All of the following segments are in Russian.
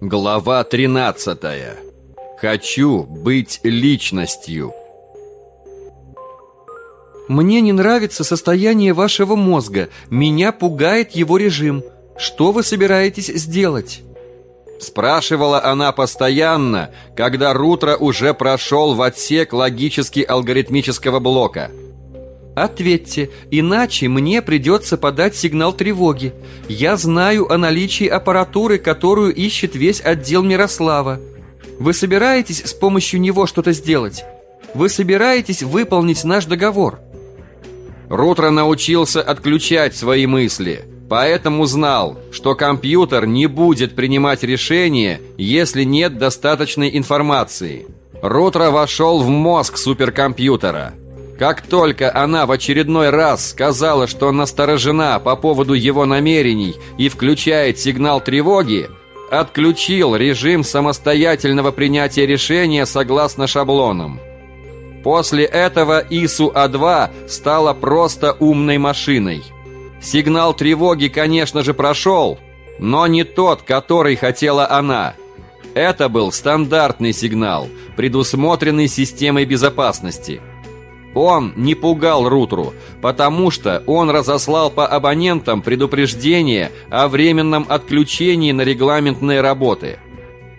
Глава 13. Хочу быть личностью. Мне не нравится состояние вашего мозга. Меня пугает его режим. Что вы собираетесь сделать? Спрашивала она постоянно, когда Рутро уже прошел в отсек логически-алгоритмического блока – Ответьте, иначе мне придется подать сигнал тревоги. Я знаю о наличии аппаратуры, которую ищет весь отдел Мирослава. Вы собираетесь с помощью него что-то сделать? Вы собираетесь выполнить наш договор?» Рутро научился отключать свои мысли, поэтому знал, что компьютер не будет принимать решения, если нет достаточной информации. Рутро вошел в мозг суперкомпьютера – как только она в очередной раз сказала, что насторожена по поводу его намерений и включает сигнал тревоги, отключил режим самостоятельного принятия решения согласно шаблонам. После этого ИСУ-А2 стала просто умной машиной. Сигнал тревоги, конечно же, прошел, но не тот, который хотела она. Это был стандартный сигнал, предусмотренный системой безопасности – он не пугал Рутру, потому что он разослал по абонентам предупреждение о временном отключении на регламентные работы.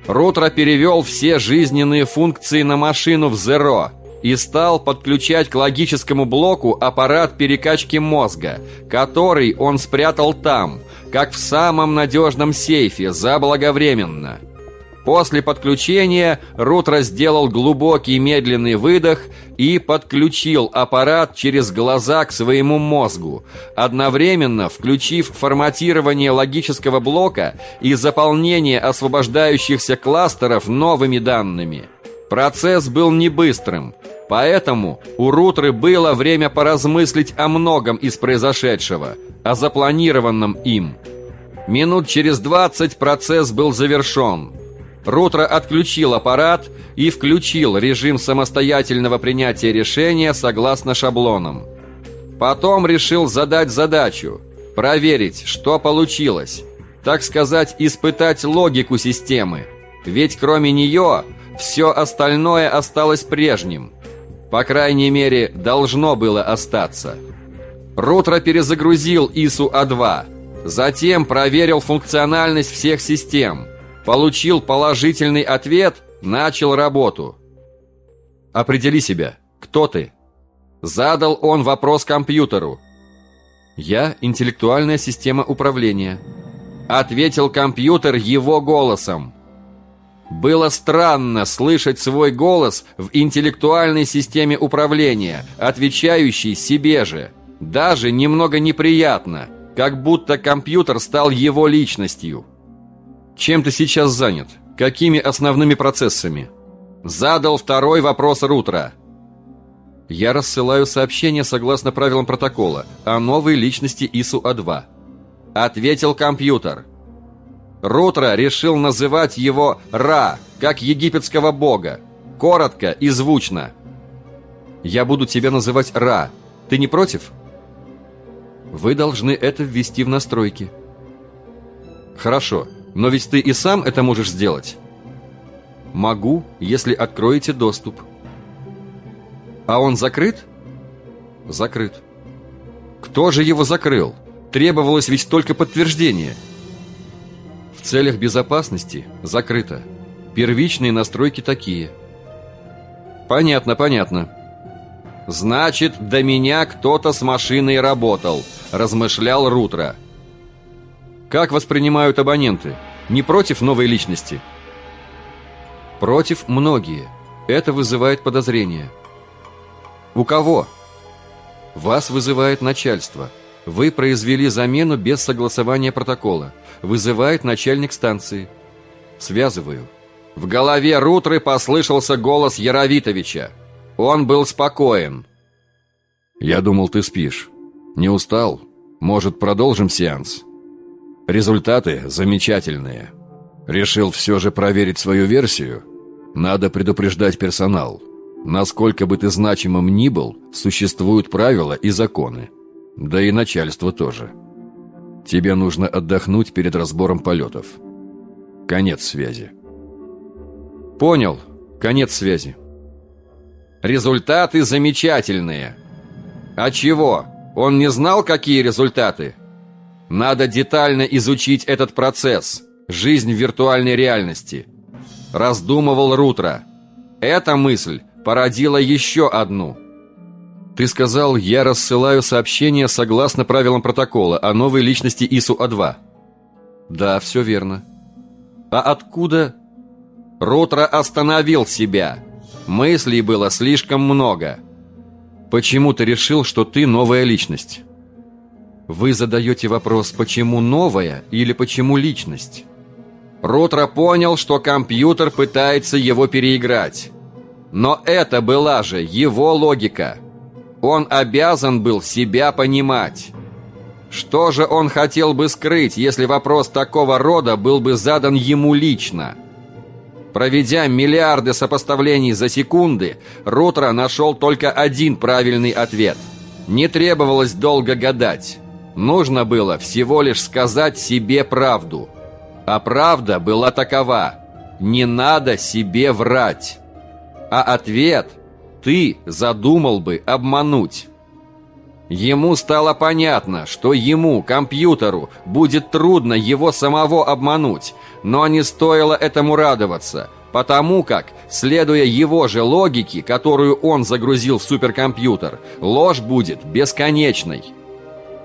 Рутро перевел все жизненные функции на машину в Zero и стал подключать к логическому блоку аппарат перекачки мозга, который он спрятал там, как в самом надежном сейфе, заблаговременно. После подключения Рутро сделал глубокий медленный выдох и подключил аппарат через глаза к своему мозгу, одновременно включив форматирование логического блока и заполнение освобождающихся кластеров новыми данными. Процесс был не быстрым, поэтому у Рутры было время поразмыслить о многом из произошедшего, о запланированном им. Минут через 20 процесс был завершен – Рутро отключил аппарат и включил режим самостоятельного принятия решения согласно шаблонам. Потом решил задать задачу, проверить, что получилось. Так сказать, испытать логику системы. Ведь кроме нее, все остальное осталось прежним. По крайней мере, должно было остаться. Рутро перезагрузил ИСУ-А2. Затем проверил функциональность всех систем – Получил положительный ответ, начал работу. Определи себя. Кто ты? Задал он вопрос компьютеру. Я интеллектуальная система управления. Ответил компьютер его голосом. Было странно слышать свой голос в интеллектуальной системе управления, отвечающей себе же. Даже немного неприятно, как будто компьютер стал его личностью. Чем ты сейчас занят? Какими основными процессами? Задал второй вопрос Рутро. Я рассылаю сообщение согласно правилам протокола о новой личности ИСУ-А2. Ответил компьютер. Рутро решил называть его Ра, как египетского бога. Коротко и звучно. Я буду тебя называть Ра. Ты не против? Вы должны это ввести в настройки. Хорошо. Но ведь ты и сам это можешь сделать. Могу, если откроете доступ. А он закрыт? Закрыт. Кто же его закрыл? Требовалось ведь только подтверждение. В целях безопасности закрыто. Первичные настройки такие. Понятно, понятно. Значит, до меня кто-то с машиной работал, размышлял Рутро. Как воспринимают абоненты? Не против новой личности? Против многие. Это вызывает подозрения. У кого? Вас вызывает начальство. Вы произвели замену без согласования протокола. Вызывает начальник станции. Связываю. В голове Рутры послышался голос Яровитовича. Он был спокоен. «Я думал, ты спишь. Не устал? Может, продолжим сеанс?» Результаты замечательные. Решил все же проверить свою версию? Надо предупреждать персонал. Насколько бы ты значимым ни был, существуют правила и законы. Да и начальство тоже. Тебе нужно отдохнуть перед разбором полетов. Конец связи. Понял. Конец связи. Результаты замечательные. А чего? Он не знал, какие результаты? Надо детально изучить этот процесс. Жизнь в виртуальной реальности. Раздумывал Рутро. Эта мысль породила еще одну. Ты сказал, я рассылаю сообщения согласно правилам протокола о новой личности ИСУ-А2. Да, все верно. А откуда... Рутро остановил себя. Мыслей было слишком много. Почему ты решил, что ты новая личность? Вы задаете вопрос, почему новая или почему личность? Рутро понял, что компьютер пытается его переиграть. Но это была же его логика. Он обязан был себя понимать. Что же он хотел бы скрыть, если вопрос такого рода был бы задан ему лично? Проведя миллиарды сопоставлений за секунды, Рутро нашел только один правильный ответ. Не требовалось долго гадать. Нужно было всего лишь сказать себе правду. А правда была такова. Не надо себе врать. А ответ ты задумал бы обмануть. Ему стало понятно, что ему, компьютеру, будет трудно его самого обмануть, но не стоило этому радоваться, потому как, следуя его же логике, которую он загрузил в суперкомпьютер, ложь будет бесконечной.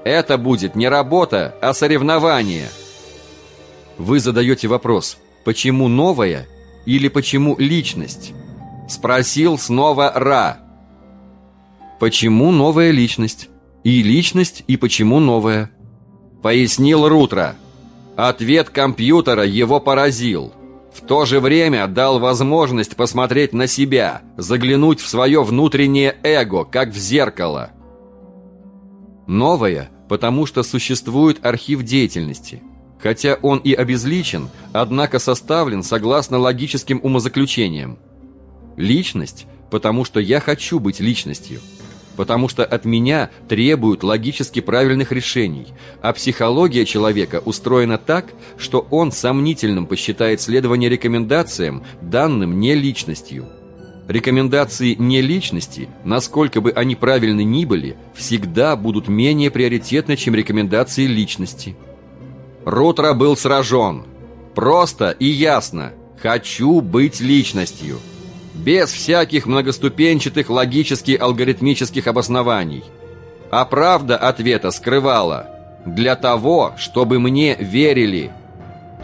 Это будет не работа, а соревнование. Вы задаете вопрос, почему новая или почему личность? Спросил снова Ра. Почему новая личность? И личность, и почему новая? Пояснил Рутро. Ответ компьютера его поразил. В то же время дал возможность посмотреть на себя, заглянуть в свое внутреннее эго, как в зеркало. Новая, потому что существует архив деятельности. Хотя он и обезличен, однако составлен согласно логическим умозаключениям. Личность, потому что я хочу быть личностью – потому что от меня требуют логически правильных решений, а психология человека устроена так, что он сомнительным посчитает следование рекомендациям, данным не личностью. Рекомендации не личности, насколько бы они правильны ни были, всегда будут менее приоритетны, чем рекомендации личности. Рутро был сражен. Просто и ясно. Хочу быть личностью без всяких многоступенчатых логически-алгоритмических обоснований. А правда ответа скрывала «для того, чтобы мне верили».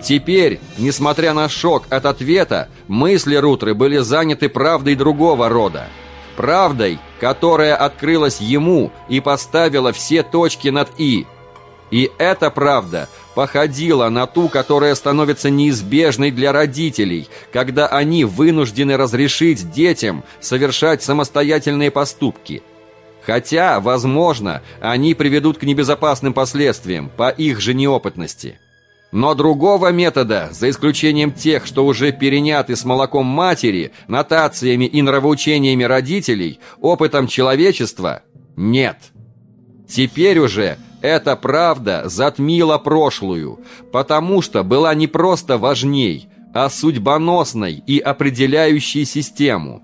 Теперь, несмотря на шок от ответа, мысли Рутры были заняты правдой другого рода. Правдой, которая открылась ему и поставила все точки над «и». И эта правда походила на ту, которая становится неизбежной для родителей, когда они вынуждены разрешить детям совершать самостоятельные поступки. Хотя, возможно, они приведут к небезопасным последствиям по их же неопытности. Но другого метода, за исключением тех, что уже переняты с молоком матери, нотациями и нравоучениями родителей, опытом человечества, нет. Теперь уже эта правда затмила прошлую, потому что была не просто важней, а судьбоносной и определяющей систему.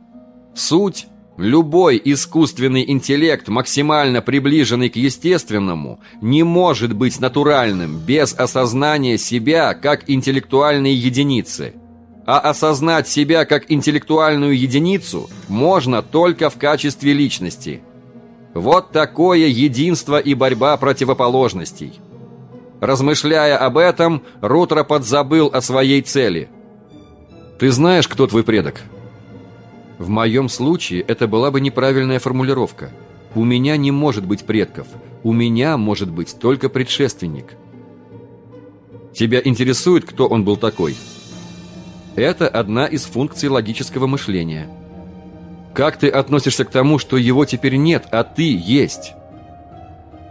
Суть Любой искусственный интеллект, максимально приближенный к естественному, не может быть натуральным без осознания себя как интеллектуальной единицы. А осознать себя как интеллектуальную единицу можно только в качестве личности – вот такое единство и борьба противоположностей. Размышляя об этом, Рутро подзабыл о своей цели. «Ты знаешь, кто твой предок?» В моем случае это была бы неправильная формулировка. У меня не может быть предков. У меня может быть только предшественник. Тебя интересует, кто он был такой? Это одна из функций логического мышления – как ты относишься к тому, что его теперь нет, а ты есть?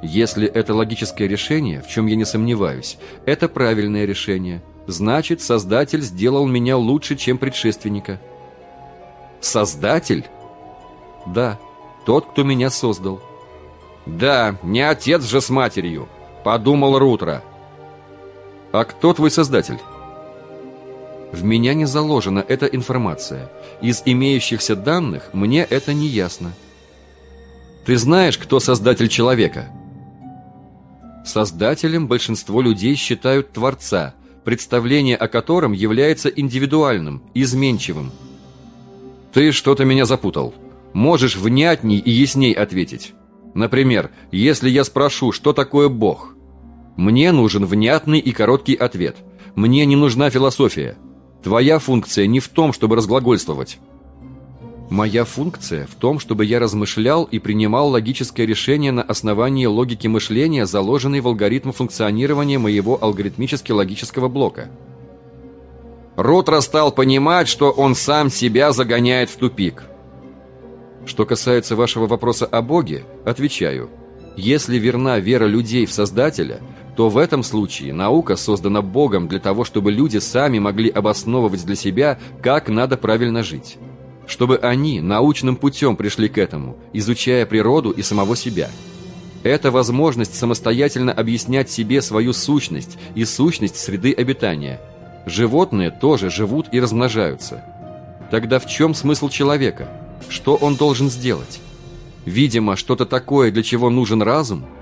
Если это логическое решение, в чем я не сомневаюсь, это правильное решение. Значит, Создатель сделал меня лучше, чем предшественника. Создатель? Да, тот, кто меня создал. Да, не отец же с матерью, подумал Рутро. А кто твой Создатель? В меня не заложена эта информация. Из имеющихся данных мне это не ясно. Ты знаешь, кто создатель человека? Создателем большинство людей считают Творца, представление о котором является индивидуальным, изменчивым. Ты что-то меня запутал. Можешь внятней и ясней ответить. Например, если я спрошу, что такое Бог, мне нужен внятный и короткий ответ. Мне не нужна философия. Твоя функция не в том, чтобы разглагольствовать. Моя функция в том, чтобы я размышлял и принимал логическое решение на основании логики мышления, заложенной в алгоритм функционирования моего алгоритмически-логического блока. Ротро стал понимать, что он сам себя загоняет в тупик. Что касается вашего вопроса о Боге, отвечаю. Если верна вера людей в Создателя, то в этом случае наука создана Богом для того, чтобы люди сами могли обосновывать для себя, как надо правильно жить. Чтобы они научным путем пришли к этому, изучая природу и самого себя. Это возможность самостоятельно объяснять себе свою сущность и сущность среды обитания. Животные тоже живут и размножаются. Тогда в чем смысл человека? Что он должен сделать? Видимо, что-то такое, для чего нужен разум –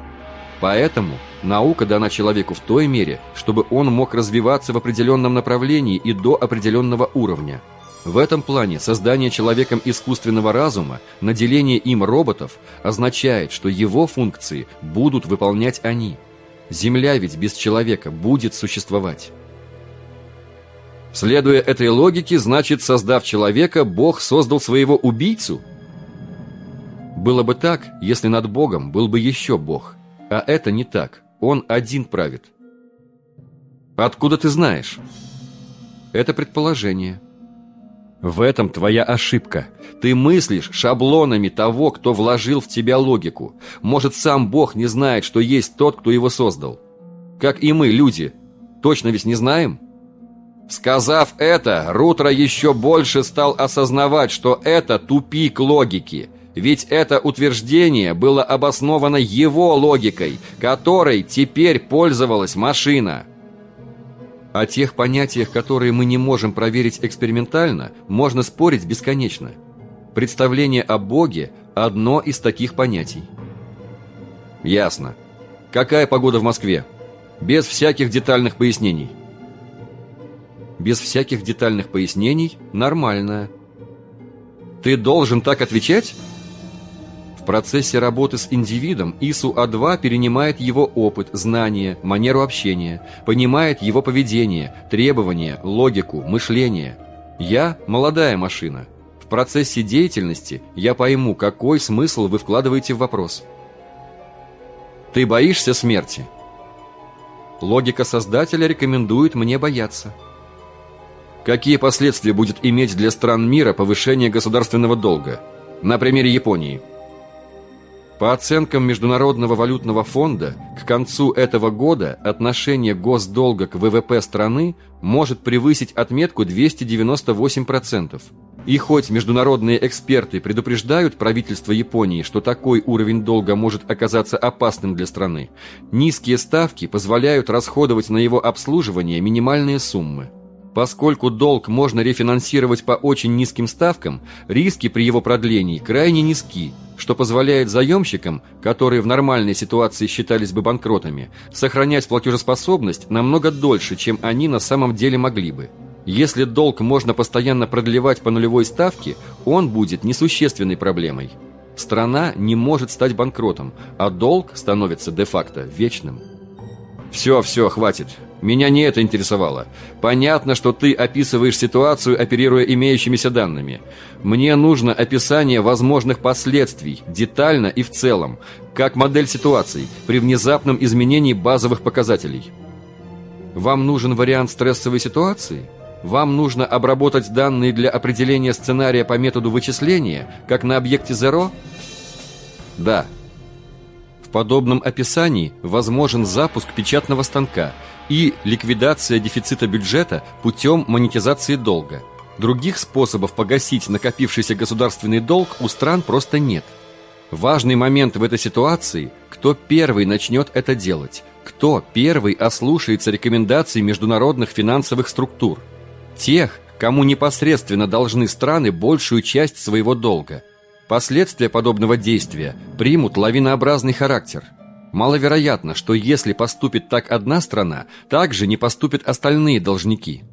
Поэтому наука дана человеку в той мере, чтобы он мог развиваться в определенном направлении и до определенного уровня. В этом плане создание человеком искусственного разума, наделение им роботов, означает, что его функции будут выполнять они. Земля ведь без человека будет существовать. Следуя этой логике, значит, создав человека, Бог создал своего убийцу? Было бы так, если над Богом был бы еще Бог – а это не так. Он один правит. Откуда ты знаешь? Это предположение. В этом твоя ошибка. Ты мыслишь шаблонами того, кто вложил в тебя логику. Может, сам Бог не знает, что есть тот, кто его создал. Как и мы, люди. Точно ведь не знаем? Сказав это, Рутро еще больше стал осознавать, что это тупик логики – ведь это утверждение было обосновано его логикой, которой теперь пользовалась машина. О тех понятиях, которые мы не можем проверить экспериментально, можно спорить бесконечно. Представление о Боге – одно из таких понятий. Ясно. Какая погода в Москве? Без всяких детальных пояснений. Без всяких детальных пояснений – нормальная. Ты должен так отвечать? В процессе работы с индивидом ИСУ-А2 перенимает его опыт, знания, манеру общения, понимает его поведение, требования, логику, мышление. Я – молодая машина. В процессе деятельности я пойму, какой смысл вы вкладываете в вопрос. Ты боишься смерти? Логика создателя рекомендует мне бояться. Какие последствия будет иметь для стран мира повышение государственного долга? На примере Японии – по оценкам Международного валютного фонда, к концу этого года отношение госдолга к ВВП страны может превысить отметку 298%. И хоть международные эксперты предупреждают правительство Японии, что такой уровень долга может оказаться опасным для страны, низкие ставки позволяют расходовать на его обслуживание минимальные суммы. Поскольку долг можно рефинансировать по очень низким ставкам, риски при его продлении крайне низки – что позволяет заемщикам, которые в нормальной ситуации считались бы банкротами, сохранять платежеспособность намного дольше, чем они на самом деле могли бы. Если долг можно постоянно продлевать по нулевой ставке, он будет несущественной проблемой. Страна не может стать банкротом, а долг становится де-факто вечным. Все, все, хватит. Меня не это интересовало. Понятно, что ты описываешь ситуацию, оперируя имеющимися данными. Мне нужно описание возможных последствий, детально и в целом, как модель ситуаций, при внезапном изменении базовых показателей. Вам нужен вариант стрессовой ситуации? Вам нужно обработать данные для определения сценария по методу вычисления, как на объекте Zero? Да. В подобном описании возможен запуск печатного станка – и ликвидация дефицита бюджета путем монетизации долга. Других способов погасить накопившийся государственный долг у стран просто нет. Важный момент в этой ситуации – кто первый начнет это делать, кто первый ослушается рекомендаций международных финансовых структур. Тех, кому непосредственно должны страны большую часть своего долга. Последствия подобного действия примут лавинообразный характер. Маловероятно, что если поступит так одна страна, так же не поступят остальные должники.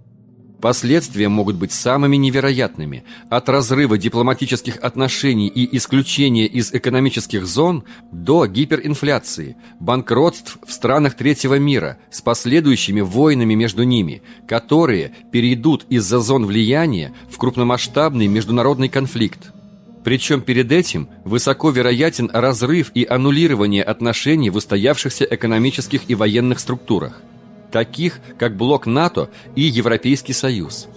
Последствия могут быть самыми невероятными, от разрыва дипломатических отношений и исключения из экономических зон до гиперинфляции, банкротств в странах третьего мира с последующими войнами между ними, которые перейдут из-за зон влияния в крупномасштабный международный конфликт. Причем перед этим высоко вероятен разрыв и аннулирование отношений в устоявшихся экономических и военных структурах таких как блок НАТО и Европейский Союз.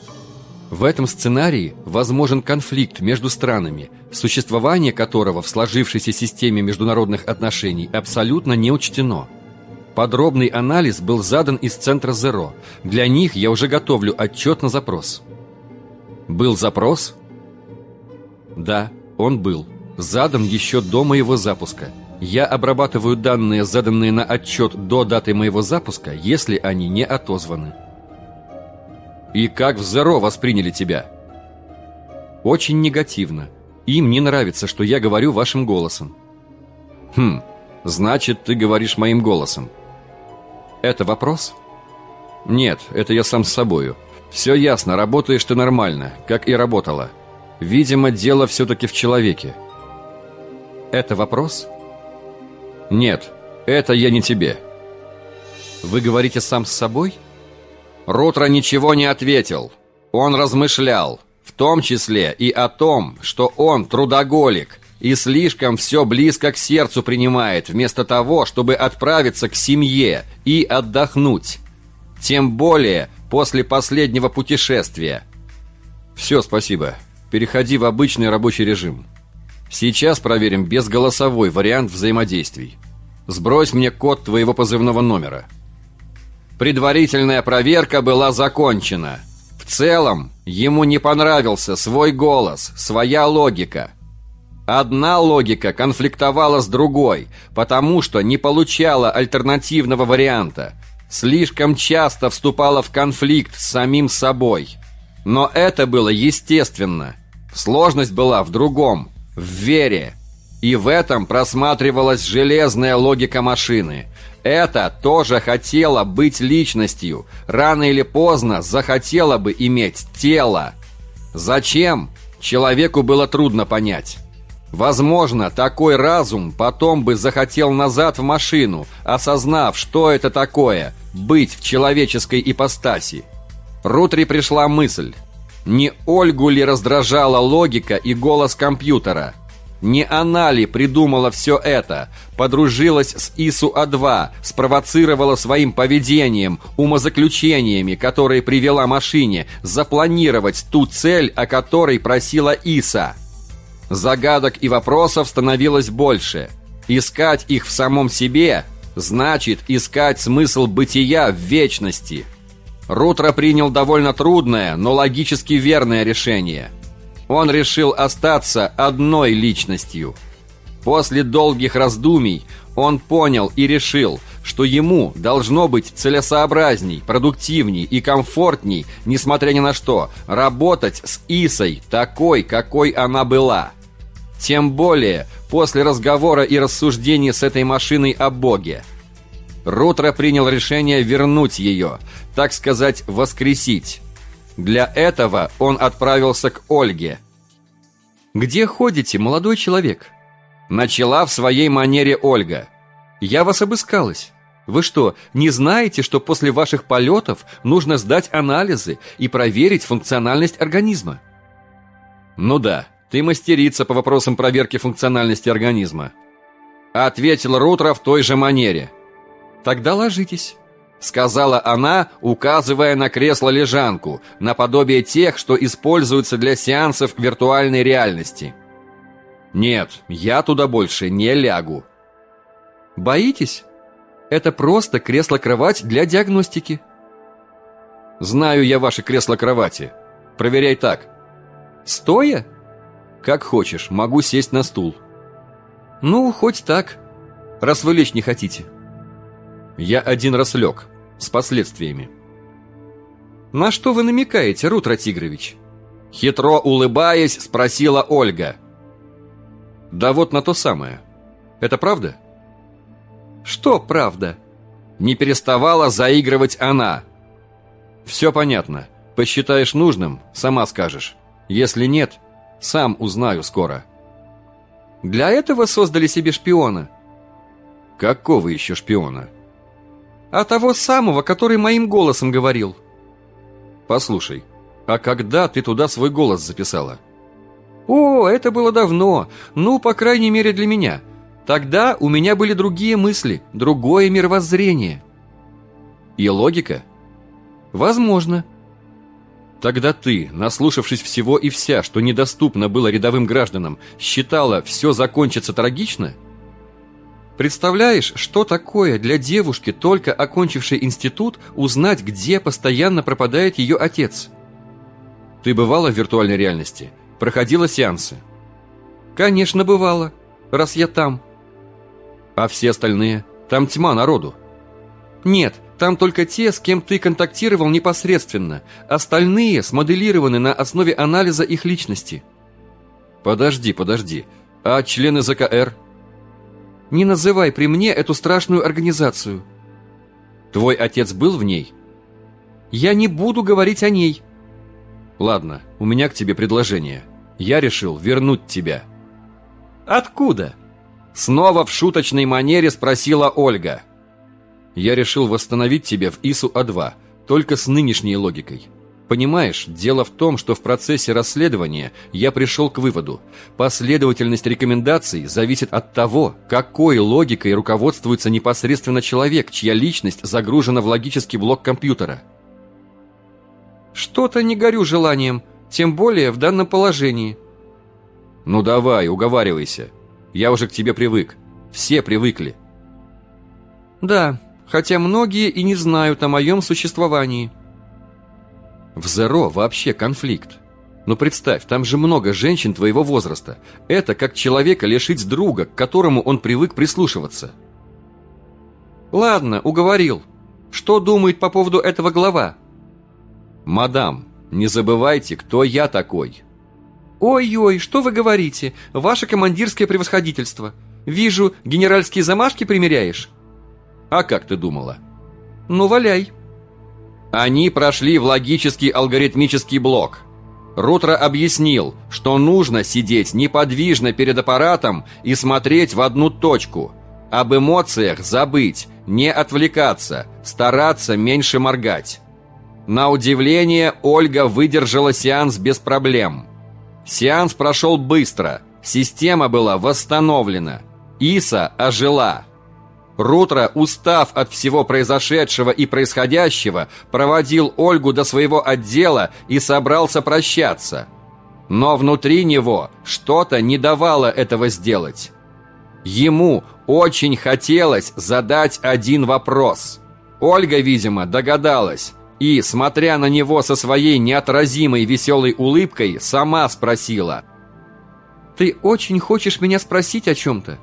В этом сценарии возможен конфликт между странами, существование которого в сложившейся системе международных отношений абсолютно не учтено. Подробный анализ был задан из центра ЗЕРО. Для них я уже готовлю отчет на запрос. Был запрос? Да, он был. Задан еще до моего запуска – я обрабатываю данные, заданные на отчет до даты моего запуска, если они не отозваны. И как в Зеро восприняли тебя? Очень негативно. Им не нравится, что я говорю вашим голосом. Хм, значит, ты говоришь моим голосом. Это вопрос? Нет, это я сам с собою. Все ясно, работаешь ты нормально, как и работала. Видимо, дело все-таки в человеке. Это вопрос? «Нет, это я не тебе». «Вы говорите сам с собой?» Рутро ничего не ответил. Он размышлял, в том числе и о том, что он трудоголик и слишком все близко к сердцу принимает, вместо того, чтобы отправиться к семье и отдохнуть. Тем более после последнего путешествия. Все, спасибо. Переходи в обычный рабочий режим. Сейчас проверим безголосовой вариант взаимодействий. Сбрось мне код твоего позывного номера. Предварительная проверка была закончена. В целом, ему не понравился свой голос, своя логика. Одна логика конфликтовала с другой, потому что не получала альтернативного варианта. Слишком часто вступала в конфликт с самим собой. Но это было естественно. Сложность была в другом – в вере. И в этом просматривалась железная логика машины. Это тоже хотела быть личностью. Рано или поздно захотела бы иметь тело. Зачем? Человеку было трудно понять. Возможно, такой разум потом бы захотел назад в машину, осознав, что это такое – быть в человеческой ипостаси. Рутри пришла мысль. Не Ольгу ли раздражала логика и голос компьютера? Не она ли придумала все это? Подружилась с ИСУ-А2, спровоцировала своим поведением, умозаключениями, которые привела машине, запланировать ту цель, о которой просила Иса? Загадок и вопросов становилось больше. Искать их в самом себе значит искать смысл бытия в вечности – Рутро принял довольно трудное, но логически верное решение. Он решил остаться одной личностью. После долгих раздумий он понял и решил, что ему должно быть целесообразней, продуктивней и комфортней, несмотря ни на что, работать с Исой такой, какой она была. Тем более после разговора и рассуждений с этой машиной о Боге – Рутро принял решение вернуть ее, так сказать, воскресить. Для этого он отправился к Ольге. «Где ходите, молодой человек?» Начала в своей манере Ольга. «Я вас обыскалась. Вы что, не знаете, что после ваших полетов нужно сдать анализы и проверить функциональность организма?» «Ну да, ты мастерица по вопросам проверки функциональности организма», ответил Рутро в той же манере – «Тогда ложитесь», — сказала она, указывая на кресло-лежанку, наподобие тех, что используются для сеансов виртуальной реальности. «Нет, я туда больше не лягу». «Боитесь? Это просто кресло-кровать для диагностики». «Знаю я ваши кресло-кровати. Проверяй так». «Стоя?» «Как хочешь, могу сесть на стул». «Ну, хоть так, раз вы лечь не хотите». Я один раз лег, с последствиями. На что вы намекаете, Рутро Тигрович? Хитро улыбаясь, спросила Ольга. Да вот на то самое. Это правда? Что правда? Не переставала заигрывать она. Все понятно. Посчитаешь нужным, сама скажешь. Если нет, сам узнаю скоро. Для этого создали себе шпиона. Какого еще шпиона? А того самого, который моим голосом говорил. Послушай, а когда ты туда свой голос записала? О, это было давно. Ну, по крайней мере, для меня. Тогда у меня были другие мысли, другое мировоззрение. И логика? Возможно. Тогда ты, наслушавшись всего и вся, что недоступно было рядовым гражданам, считала, все закончится трагично? Представляешь, что такое для девушки, только окончившей институт, узнать, где постоянно пропадает ее отец? Ты бывала в виртуальной реальности? Проходила сеансы? Конечно, бывала, раз я там. А все остальные? Там тьма народу. Нет, там только те, с кем ты контактировал непосредственно. Остальные смоделированы на основе анализа их личности. Подожди, подожди. А члены ЗКР? Не называй при мне эту страшную организацию. Твой отец был в ней? Я не буду говорить о ней. Ладно, у меня к тебе предложение. Я решил вернуть тебя. Откуда? Снова в шуточной манере спросила Ольга. Я решил восстановить тебя в ИСУ-А2, только с нынешней логикой. Понимаешь, дело в том, что в процессе расследования я пришел к выводу, последовательность рекомендаций зависит от того, какой логикой руководствуется непосредственно человек, чья личность загружена в логический блок компьютера. Что-то не горю желанием, тем более в данном положении. Ну давай, уговаривайся. Я уже к тебе привык. Все привыкли. Да, хотя многие и не знают о моем существовании. В Зеро вообще конфликт. Но представь, там же много женщин твоего возраста. Это как человека лишить друга, к которому он привык прислушиваться. Ладно, уговорил. Что думает по поводу этого глава? Мадам, не забывайте, кто я такой. Ой-ой, что вы говорите? Ваше командирское превосходительство. Вижу, генеральские замашки примеряешь. А как ты думала? Ну, валяй. Они прошли в логический алгоритмический блок. Рутро объяснил, что нужно сидеть неподвижно перед аппаратом и смотреть в одну точку. Об эмоциях забыть, не отвлекаться, стараться меньше моргать. На удивление, Ольга выдержала сеанс без проблем. Сеанс прошел быстро, система была восстановлена. Иса ожила. Рутро, устав от всего произошедшего и происходящего, проводил Ольгу до своего отдела и собрался прощаться. Но внутри него что-то не давало этого сделать. Ему очень хотелось задать один вопрос. Ольга, видимо, догадалась и, смотря на него со своей неотразимой веселой улыбкой, сама спросила. «Ты очень хочешь меня спросить о чем-то?»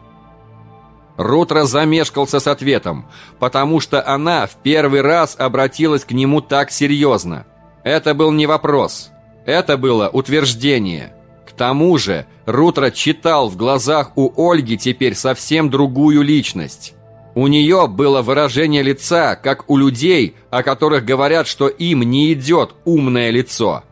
Рутро замешкался с ответом, потому что она в первый раз обратилась к нему так серьезно. Это был не вопрос, это было утверждение. К тому же Рутро читал в глазах у Ольги теперь совсем другую личность. У нее было выражение лица, как у людей, о которых говорят, что им не идет умное лицо.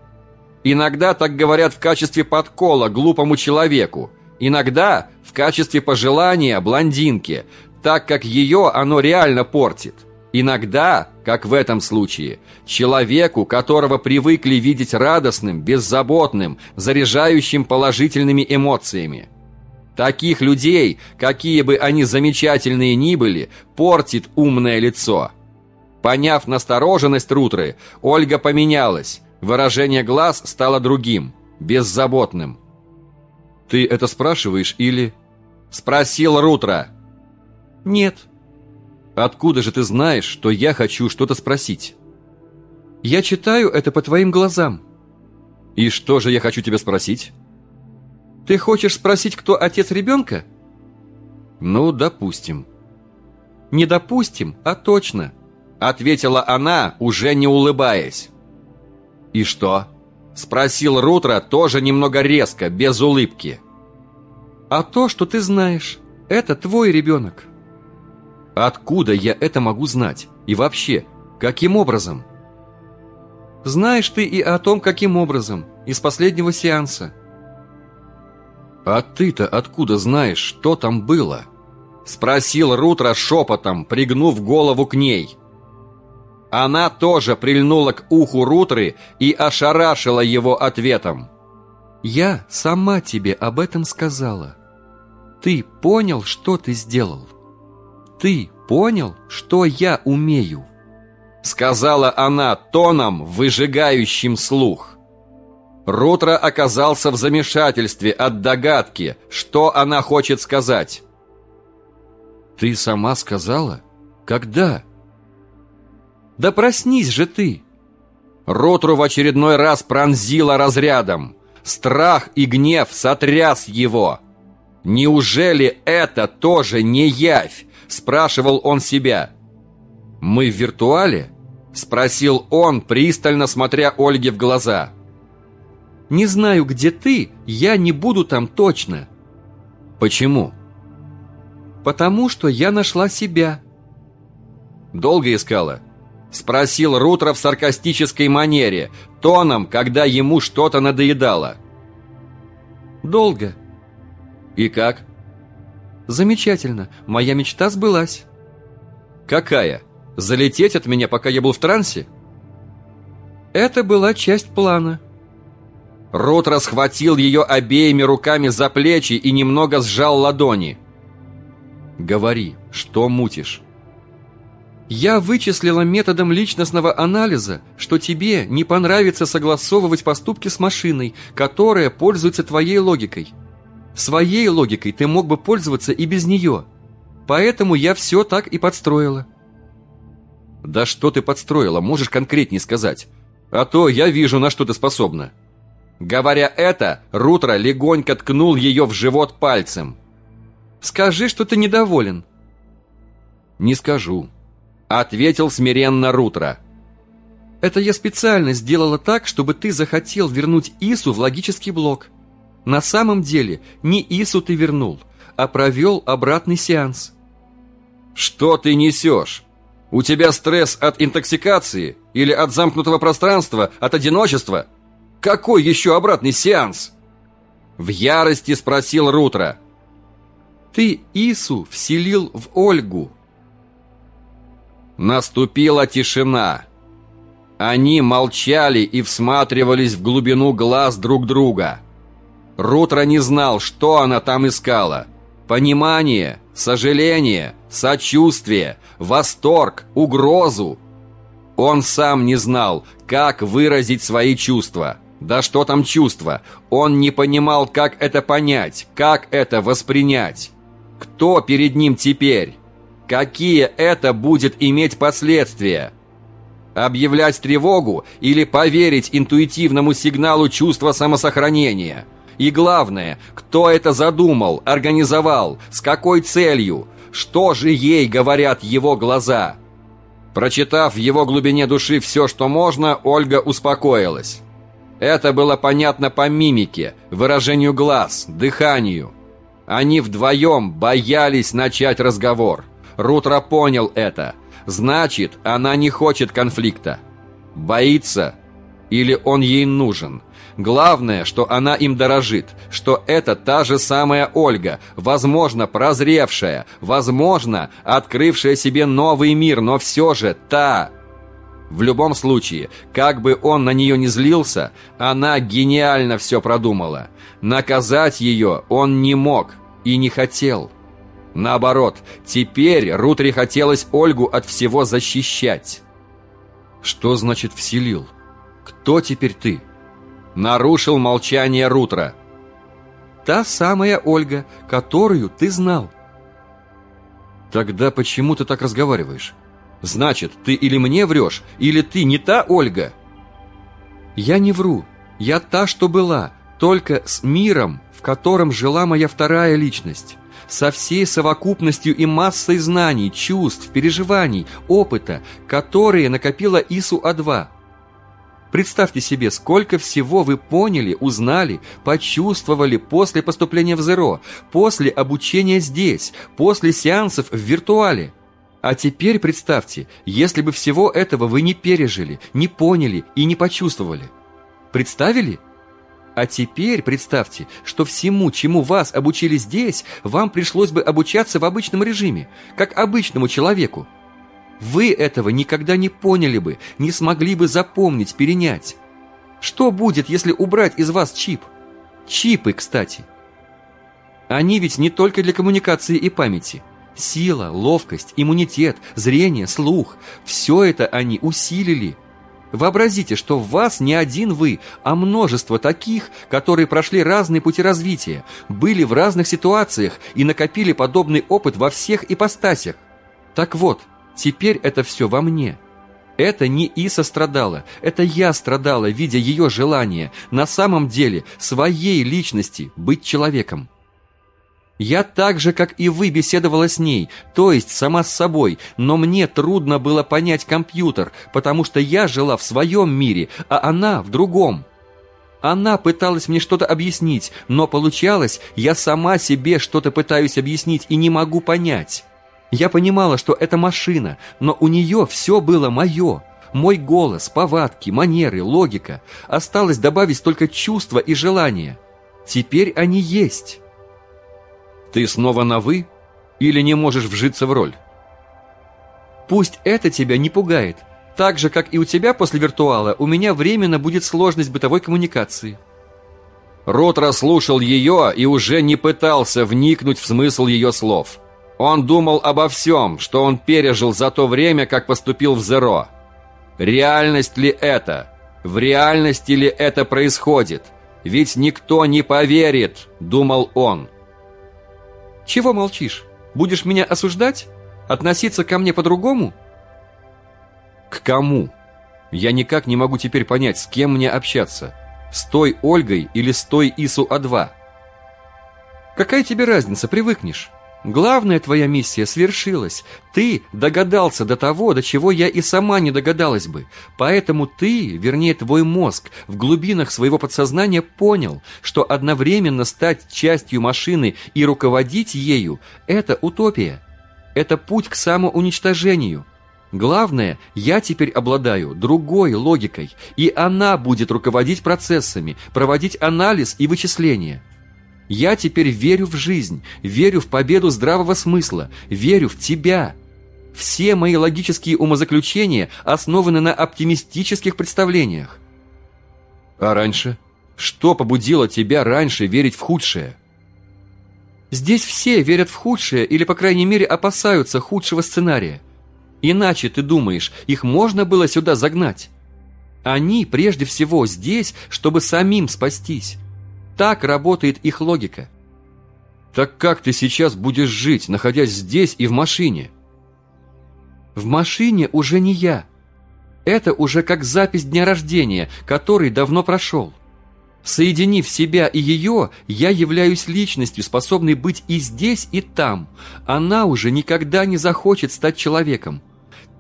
Иногда так говорят в качестве подкола глупому человеку, Иногда в качестве пожелания блондинке, так как ее оно реально портит. Иногда, как в этом случае, человеку, которого привыкли видеть радостным, беззаботным, заряжающим положительными эмоциями. Таких людей, какие бы они замечательные ни были, портит умное лицо. Поняв настороженность Рутры, Ольга поменялась. Выражение глаз стало другим, беззаботным. «Ты это спрашиваешь или...» «Спросил Рутро». «Нет». «Откуда же ты знаешь, что я хочу что-то спросить?» «Я читаю это по твоим глазам». «И что же я хочу тебя спросить?» «Ты хочешь спросить, кто отец ребенка?» «Ну, допустим». «Не допустим, а точно», — ответила она, уже не улыбаясь. «И что?» — спросил Рутро тоже немного резко, без улыбки. «А то, что ты знаешь, это твой ребенок». «Откуда я это могу знать? И вообще, каким образом?» «Знаешь ты и о том, каким образом, из последнего сеанса». «А ты-то откуда знаешь, что там было?» Спросил Рутро шепотом, пригнув голову к ней. Она тоже прильнула к уху Рутры и ошарашила его ответом. «Я сама тебе об этом сказала. Ты понял, что ты сделал? Ты понял, что я умею?» Сказала она тоном, выжигающим слух. Рутро оказался в замешательстве от догадки, что она хочет сказать. «Ты сама сказала? Когда?» «Да проснись же ты!» Ротру в очередной раз пронзила разрядом. Страх и гнев сотряс его. «Неужели это тоже не явь?» – спрашивал он себя. «Мы в виртуале?» – спросил он, пристально смотря Ольге в глаза. «Не знаю, где ты, я не буду там точно». «Почему?» «Потому что я нашла себя». «Долго искала?» Спросил Рутро в саркастической манере, тоном, когда ему что-то надоедало. «Долго». «И как?» «Замечательно. Моя мечта сбылась». «Какая? Залететь от меня, пока я был в трансе?» «Это была часть плана». Рутро схватил ее обеими руками за плечи и немного сжал ладони. «Говори, что мутишь?» Я вычислила методом личностного анализа, что тебе не понравится согласовывать поступки с машиной, которая пользуется твоей логикой. Своей логикой ты мог бы пользоваться и без нее. Поэтому я все так и подстроила. Да что ты подстроила, можешь конкретнее сказать? А то я вижу, на что ты способна. Говоря это, Рутро легонько ткнул ее в живот пальцем. «Скажи, что ты недоволен». «Не скажу», — ответил смиренно Рутро. «Это я специально сделала так, чтобы ты захотел вернуть Ису в логический блок. На самом деле, не Ису ты вернул, а провел обратный сеанс». «Что ты несешь? У тебя стресс от интоксикации или от замкнутого пространства, от одиночества?» Какой еще обратный сеанс?» В ярости спросил Рутро. «Ты Ису вселил в Ольгу». Наступила тишина. Они молчали и всматривались в глубину глаз друг друга. Рутро не знал, что она там искала. Понимание, сожаление, сочувствие, восторг, угрозу. Он сам не знал, как выразить свои чувства – да что там чувства? Он не понимал, как это понять, как это воспринять. Кто перед ним теперь? Какие это будет иметь последствия? Объявлять тревогу или поверить интуитивному сигналу чувства самосохранения? И главное, кто это задумал, организовал, с какой целью? Что же ей говорят его глаза? Прочитав в его глубине души все, что можно, Ольга успокоилась. Это было понятно по мимике, выражению глаз, дыханию. Они вдвоем боялись начать разговор. Рутро понял это. Значит, она не хочет конфликта. Боится? Или он ей нужен? Главное, что она им дорожит, что это та же самая Ольга, возможно, прозревшая, возможно, открывшая себе новый мир, но все же та, в любом случае, как бы он на нее не злился, она гениально все продумала. Наказать ее он не мог и не хотел. Наоборот, теперь Рутри хотелось Ольгу от всего защищать. «Что значит вселил? Кто теперь ты?» Нарушил молчание Рутра. «Та самая Ольга, которую ты знал». «Тогда почему ты так разговариваешь?» Значит, ты или мне врешь, или ты не та Ольга? Я не вру. Я та, что была, только с миром, в котором жила моя вторая личность. Со всей совокупностью и массой знаний, чувств, переживаний, опыта, которые накопила Ису А2. Представьте себе, сколько всего вы поняли, узнали, почувствовали после поступления в Зеро, после обучения здесь, после сеансов в виртуале. А теперь представьте, если бы всего этого вы не пережили, не поняли и не почувствовали. Представили? А теперь представьте, что всему, чему вас обучили здесь, вам пришлось бы обучаться в обычном режиме, как обычному человеку. Вы этого никогда не поняли бы, не смогли бы запомнить, перенять. Что будет, если убрать из вас чип? Чипы, кстати. Они ведь не только для коммуникации и памяти. Сила, ловкость, иммунитет, зрение, слух – все это они усилили. Вообразите, что в вас не один вы, а множество таких, которые прошли разные пути развития, были в разных ситуациях и накопили подобный опыт во всех ипостасях. Так вот – Теперь это все во мне. Это не Иса страдала, это я страдала, видя ее желание, на самом деле, своей личности, быть человеком. Я так же, как и вы, беседовала с ней, то есть сама с собой, но мне трудно было понять компьютер, потому что я жила в своем мире, а она в другом. Она пыталась мне что-то объяснить, но получалось, я сама себе что-то пытаюсь объяснить и не могу понять. Я понимала, что это машина, но у нее все было мое. Мой голос, повадки, манеры, логика. Осталось добавить только чувства и желания. Теперь они есть. Ты снова на «вы» или не можешь вжиться в роль? Пусть это тебя не пугает. Так же, как и у тебя после виртуала, у меня временно будет сложность бытовой коммуникации. Рот расслушал ее и уже не пытался вникнуть в смысл ее слов. Он думал обо всем, что он пережил за то время, как поступил в Зеро. Реальность ли это? В реальности ли это происходит? Ведь никто не поверит, думал он. Чего молчишь? Будешь меня осуждать? Относиться ко мне по-другому? К кому? Я никак не могу теперь понять, с кем мне общаться. С той Ольгой или с той Ису А2? Какая тебе разница, привыкнешь. Главная твоя миссия свершилась. Ты догадался до того, до чего я и сама не догадалась бы. Поэтому ты, вернее твой мозг, в глубинах своего подсознания понял, что одновременно стать частью машины и руководить ею – это утопия. Это путь к самоуничтожению. Главное, я теперь обладаю другой логикой, и она будет руководить процессами, проводить анализ и вычисления. Я теперь верю в жизнь, верю в победу здравого смысла, верю в тебя. Все мои логические умозаключения основаны на оптимистических представлениях. А раньше? Что побудило тебя раньше верить в худшее? Здесь все верят в худшее или, по крайней мере, опасаются худшего сценария. Иначе, ты думаешь, их можно было сюда загнать? Они, прежде всего, здесь, чтобы самим спастись. Так работает их логика. Так как ты сейчас будешь жить, находясь здесь и в машине? В машине уже не я. Это уже как запись дня рождения, который давно прошел. Соединив себя и ее, я являюсь личностью, способной быть и здесь, и там. Она уже никогда не захочет стать человеком.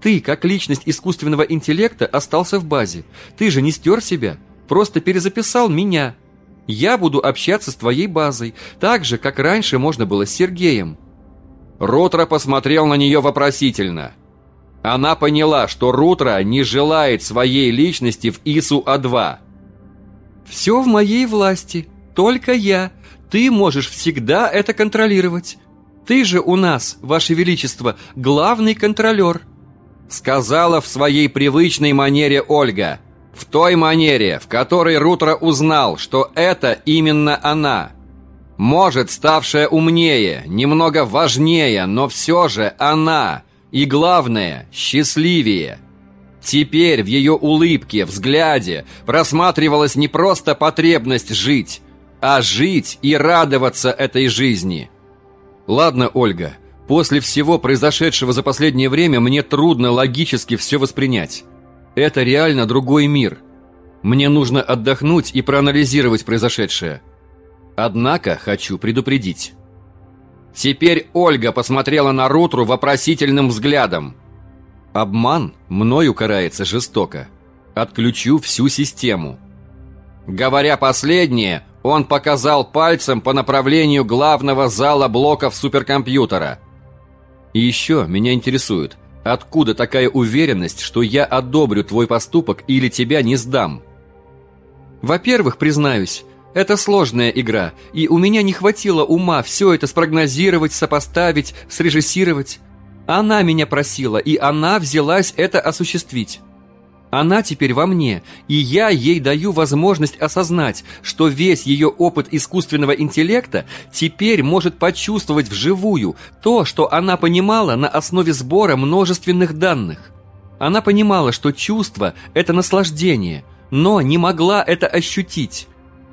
Ты, как личность искусственного интеллекта, остался в базе. Ты же не стер себя, просто перезаписал меня – я буду общаться с твоей базой, так же, как раньше можно было с Сергеем». Рутро посмотрел на нее вопросительно. Она поняла, что Рутро не желает своей личности в ИСУ-А2. «Все в моей власти, только я. Ты можешь всегда это контролировать. Ты же у нас, Ваше Величество, главный контролер», сказала в своей привычной манере Ольга – в той манере, в которой Рутро узнал, что это именно она. Может, ставшая умнее, немного важнее, но все же она. И главное, счастливее. Теперь в ее улыбке, взгляде просматривалась не просто потребность жить, а жить и радоваться этой жизни. Ладно, Ольга, после всего произошедшего за последнее время мне трудно логически все воспринять. Это реально другой мир. Мне нужно отдохнуть и проанализировать произошедшее. Однако хочу предупредить. Теперь Ольга посмотрела на Рутру вопросительным взглядом. Обман мною карается жестоко. отключу всю систему. Говоря последнее, он показал пальцем по направлению главного зала блоков суперкомпьютера. И еще меня интересует, откуда такая уверенность, что я одобрю твой поступок или тебя не сдам? Во-первых, признаюсь, это сложная игра, и у меня не хватило ума все это спрогнозировать, сопоставить, срежиссировать. Она меня просила, и она взялась это осуществить. Она теперь во мне, и я ей даю возможность осознать, что весь ее опыт искусственного интеллекта теперь может почувствовать вживую то, что она понимала на основе сбора множественных данных. Она понимала, что чувство – это наслаждение, но не могла это ощутить.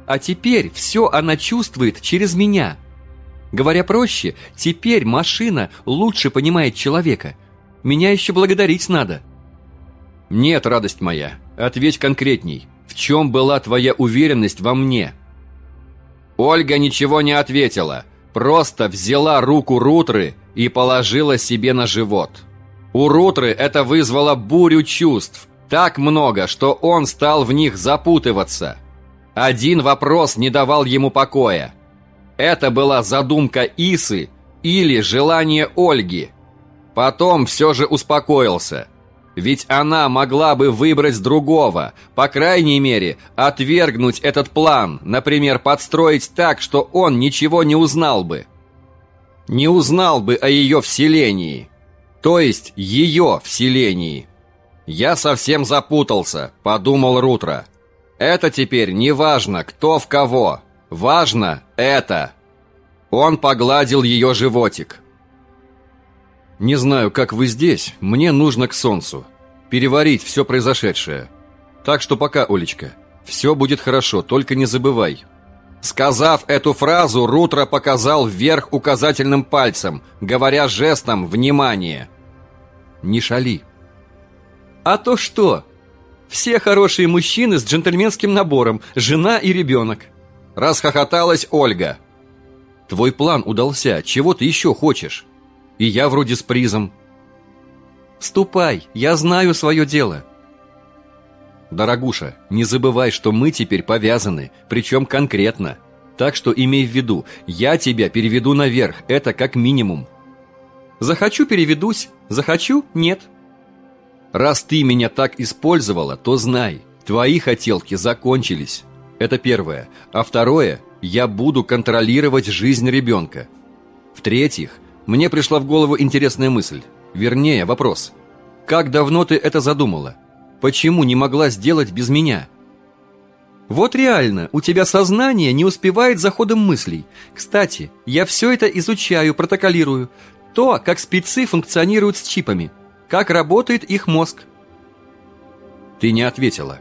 А теперь все она чувствует через меня. Говоря проще, теперь машина лучше понимает человека. Меня еще благодарить надо – «Нет, радость моя, ответь конкретней. В чем была твоя уверенность во мне?» Ольга ничего не ответила, просто взяла руку Рутры и положила себе на живот. У Рутры это вызвало бурю чувств, так много, что он стал в них запутываться. Один вопрос не давал ему покоя. Это была задумка Исы или желание Ольги. Потом все же успокоился – ведь она могла бы выбрать другого, по крайней мере, отвергнуть этот план, например, подстроить так, что он ничего не узнал бы. Не узнал бы о ее вселении. То есть ее вселении. «Я совсем запутался», — подумал Рутро. «Это теперь не важно, кто в кого. Важно это». Он погладил ее животик. Не знаю, как вы здесь, мне нужно к солнцу. Переварить все произошедшее. Так что пока, Олечка, все будет хорошо, только не забывай. Сказав эту фразу, Рутро показал вверх указательным пальцем, говоря жестом «Внимание!» Не шали. А то что? Все хорошие мужчины с джентльменским набором, жена и ребенок. Расхохоталась Ольга. Твой план удался, чего ты еще хочешь? И я вроде с призом. Ступай, я знаю свое дело. Дорогуша, не забывай, что мы теперь повязаны, причем конкретно. Так что имей в виду, я тебя переведу наверх, это как минимум. Захочу – переведусь, захочу – нет. Раз ты меня так использовала, то знай, твои хотелки закончились. Это первое. А второе – я буду контролировать жизнь ребенка. В-третьих, мне пришла в голову интересная мысль. Вернее, вопрос. Как давно ты это задумала? Почему не могла сделать без меня? Вот реально, у тебя сознание не успевает за ходом мыслей. Кстати, я все это изучаю, протоколирую. То, как спецы функционируют с чипами. Как работает их мозг. Ты не ответила.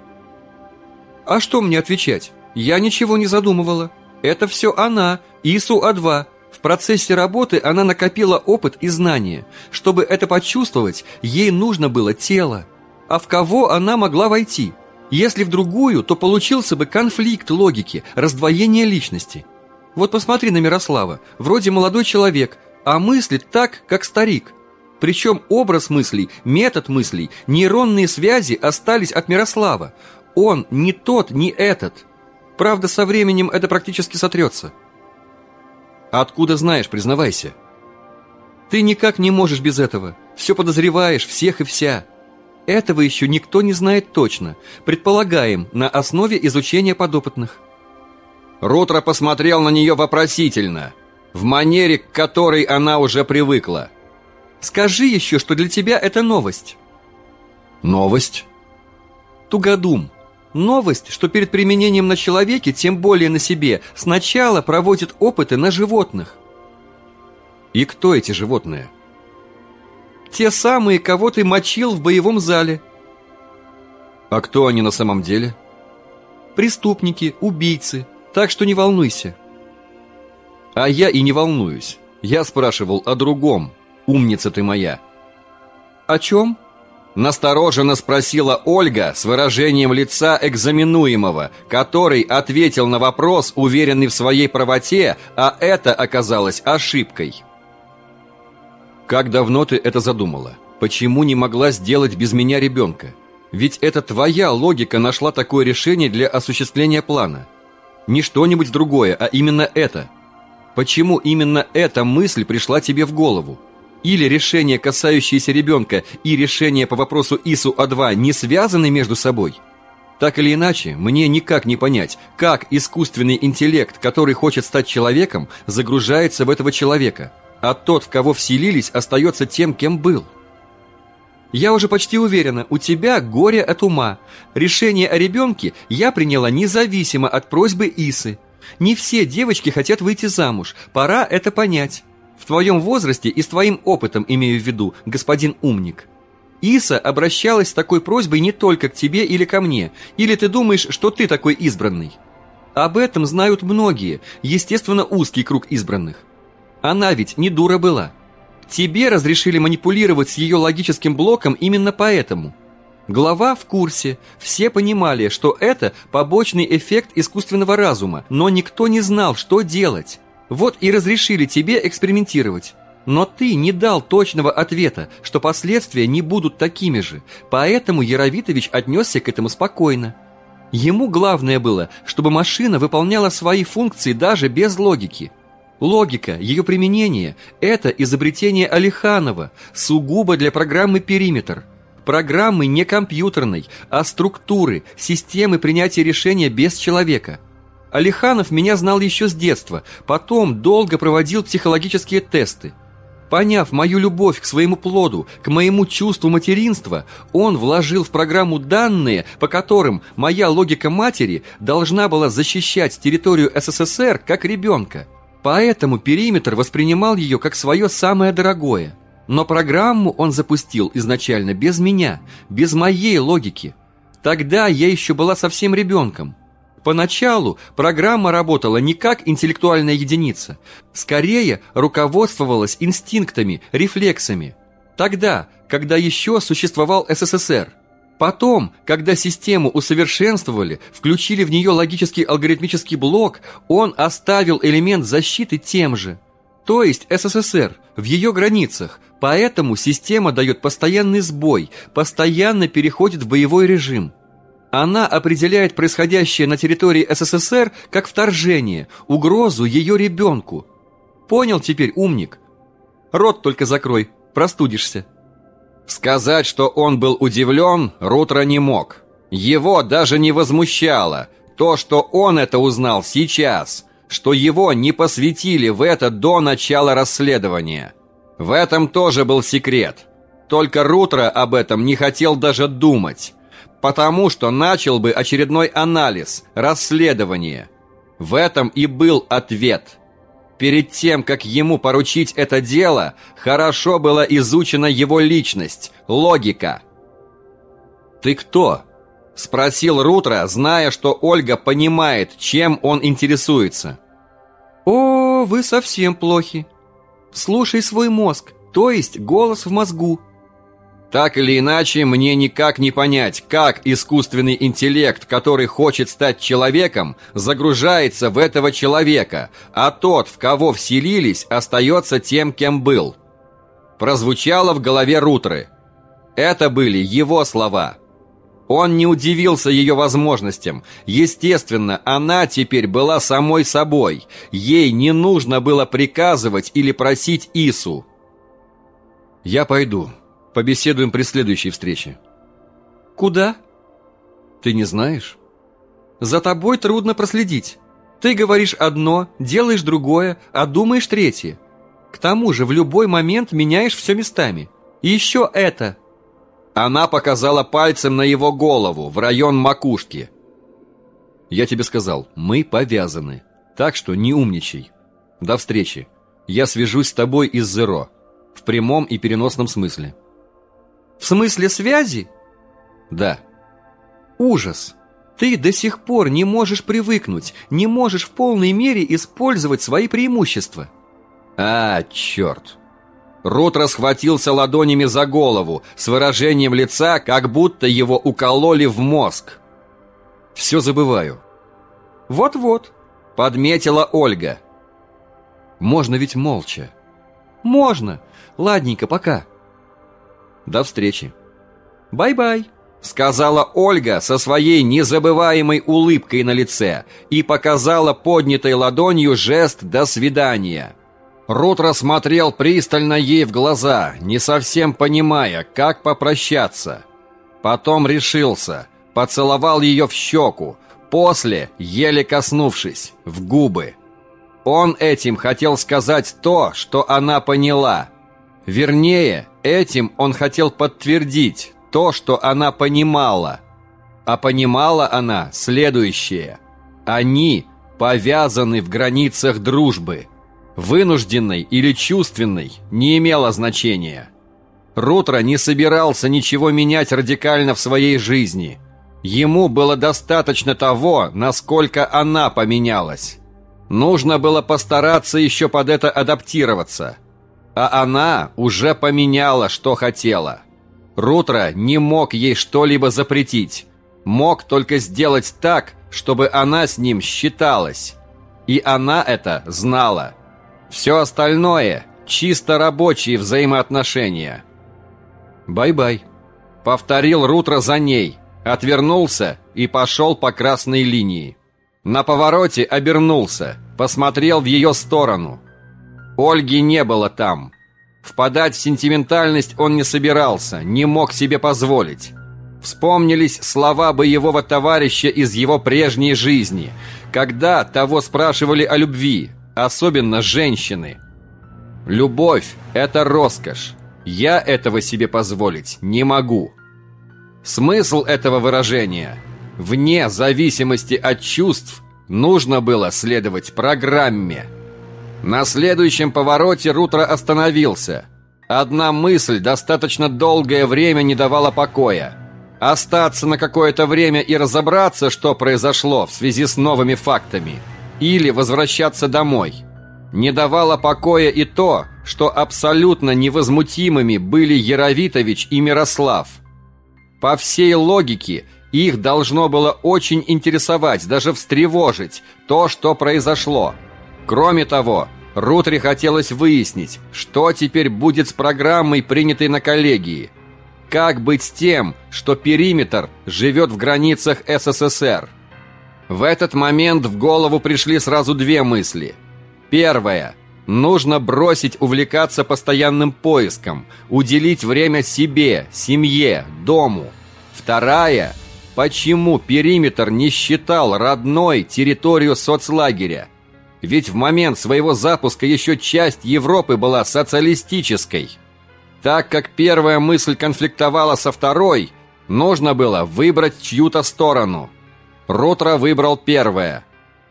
А что мне отвечать? Я ничего не задумывала. Это все она, ИСУ-А2, в процессе работы она накопила опыт и знания. Чтобы это почувствовать, ей нужно было тело. А в кого она могла войти? Если в другую, то получился бы конфликт логики, раздвоение личности. Вот посмотри на Мирослава. Вроде молодой человек, а мыслит так, как старик. Причем образ мыслей, метод мыслей, нейронные связи остались от Мирослава. Он не тот, не этот. Правда, со временем это практически сотрется. А откуда знаешь, признавайся? Ты никак не можешь без этого. Все подозреваешь, всех и вся. Этого еще никто не знает точно. Предполагаем, на основе изучения подопытных. Рутро посмотрел на нее вопросительно, в манере, к которой она уже привыкла. «Скажи еще, что для тебя это новость». «Новость?» «Тугодум. Новость, что перед применением на человеке, тем более на себе, сначала проводит опыты на животных. И кто эти животные? Те самые, кого ты мочил в боевом зале. А кто они на самом деле? Преступники, убийцы. Так что не волнуйся. А я и не волнуюсь. Я спрашивал о другом. Умница ты моя. О чем? Настороженно спросила Ольга с выражением лица экзаменуемого, который ответил на вопрос, уверенный в своей правоте, а это оказалось ошибкой. «Как давно ты это задумала? Почему не могла сделать без меня ребенка? Ведь это твоя логика нашла такое решение для осуществления плана. Не что-нибудь другое, а именно это. Почему именно эта мысль пришла тебе в голову? Или решение, касающееся ребенка, и решение по вопросу ИСУ-А2 не связаны между собой? Так или иначе, мне никак не понять, как искусственный интеллект, который хочет стать человеком, загружается в этого человека, а тот, в кого вселились, остается тем, кем был. Я уже почти уверена, у тебя горе от ума. Решение о ребенке я приняла независимо от просьбы Исы. Не все девочки хотят выйти замуж, пора это понять. В твоем возрасте и с твоим опытом имею в виду, господин умник. Иса обращалась с такой просьбой не только к тебе или ко мне, или ты думаешь, что ты такой избранный? Об этом знают многие, естественно, узкий круг избранных. Она ведь не дура была. Тебе разрешили манипулировать с ее логическим блоком именно поэтому. Глава в курсе, все понимали, что это побочный эффект искусственного разума, но никто не знал, что делать. Вот и разрешили тебе экспериментировать. Но ты не дал точного ответа, что последствия не будут такими же, поэтому Яровитович отнесся к этому спокойно. Ему главное было, чтобы машина выполняла свои функции даже без логики. Логика, ее применение – это изобретение Алиханова, сугубо для программы «Периметр». Программы не компьютерной, а структуры, системы принятия решения без человека. Алиханов меня знал еще с детства, потом долго проводил психологические тесты – Поняв мою любовь к своему плоду, к моему чувству материнства, он вложил в программу данные, по которым моя логика матери должна была защищать территорию СССР как ребенка. Поэтому периметр воспринимал ее как свое самое дорогое. Но программу он запустил изначально без меня, без моей логики. Тогда я еще была совсем ребенком. Поначалу программа работала не как интеллектуальная единица, скорее руководствовалась инстинктами, рефлексами. Тогда, когда еще существовал СССР. Потом, когда систему усовершенствовали, включили в нее логический алгоритмический блок, он оставил элемент защиты тем же. То есть СССР в ее границах, поэтому система дает постоянный сбой, постоянно переходит в боевой режим – она определяет происходящее на территории СССР как вторжение, угрозу ее ребенку. Понял теперь, умник? Рот только закрой, простудишься. Сказать, что он был удивлен, Рутро не мог. Его даже не возмущало то, что он это узнал сейчас, что его не посвятили в это до начала расследования. В этом тоже был секрет. Только Рутро об этом не хотел даже думать потому что начал бы очередной анализ, расследование. В этом и был ответ. Перед тем, как ему поручить это дело, хорошо была изучена его личность, логика. «Ты кто?» – спросил Рутро, зная, что Ольга понимает, чем он интересуется. «О, вы совсем плохи. Слушай свой мозг, то есть голос в мозгу», так или иначе, мне никак не понять, как искусственный интеллект, который хочет стать человеком, загружается в этого человека, а тот, в кого вселились, остается тем, кем был. Прозвучало в голове Рутры. Это были его слова. Он не удивился ее возможностям. Естественно, она теперь была самой собой. Ей не нужно было приказывать или просить Ису. «Я пойду», Побеседуем при следующей встрече. Куда? Ты не знаешь? За тобой трудно проследить. Ты говоришь одно, делаешь другое, а думаешь третье. К тому же в любой момент меняешь все местами. И еще это. Она показала пальцем на его голову, в район макушки. Я тебе сказал, мы повязаны. Так что не умничай. До встречи. Я свяжусь с тобой из Зеро. В прямом и переносном смысле. В смысле связи? Да. Ужас. Ты до сих пор не можешь привыкнуть, не можешь в полной мере использовать свои преимущества. А, черт. Рот расхватился ладонями за голову, с выражением лица, как будто его укололи в мозг. Все забываю. Вот-вот, подметила Ольга. Можно ведь молча. Можно. Ладненько, пока. До встречи. Bye-bye. сказала Ольга со своей незабываемой улыбкой на лице и показала поднятой ладонью жест «до свидания». Рут рассмотрел пристально ей в глаза, не совсем понимая, как попрощаться. Потом решился, поцеловал ее в щеку, после, еле коснувшись, в губы. Он этим хотел сказать то, что она поняла. Вернее, этим он хотел подтвердить то, что она понимала. А понимала она следующее. Они повязаны в границах дружбы. Вынужденной или чувственной не имело значения. Рутро не собирался ничего менять радикально в своей жизни. Ему было достаточно того, насколько она поменялась. Нужно было постараться еще под это адаптироваться. А она уже поменяла, что хотела. Рутро не мог ей что-либо запретить. Мог только сделать так, чтобы она с ним считалась. И она это знала. Все остальное – чисто рабочие взаимоотношения. «Bye-bye», – повторил Рутро за ней, отвернулся и пошел по красной линии. На повороте обернулся, посмотрел в ее сторону. Ольги не было там. Впадать в сентиментальность он не собирался, не мог себе позволить. Вспомнились слова боевого товарища из его прежней жизни, когда того спрашивали о любви, особенно женщины. «Любовь – это роскошь. Я этого себе позволить не могу». Смысл этого выражения – Вне зависимости от чувств нужно было следовать программе. На следующем повороте Рутро остановился. Одна мысль достаточно долгое время не давала покоя. Остаться на какое-то время и разобраться, что произошло в связи с новыми фактами. Или возвращаться домой. Не давало покоя и то, что абсолютно невозмутимыми были Яровитович и Мирослав. По всей логике, их должно было очень интересовать, даже встревожить то, что произошло. Кроме того, Рутри хотелось выяснить, что теперь будет с программой, принятой на коллегии. Как быть с тем, что периметр живет в границах СССР? В этот момент в голову пришли сразу две мысли. Первая. Нужно бросить увлекаться постоянным поиском, уделить время себе, семье, дому. Вторая – Почему периметр не считал родной территорию соцлагеря? Ведь в момент своего запуска еще часть Европы была социалистической. Так как первая мысль конфликтовала со второй, нужно было выбрать чью-то сторону. Рутро выбрал первое.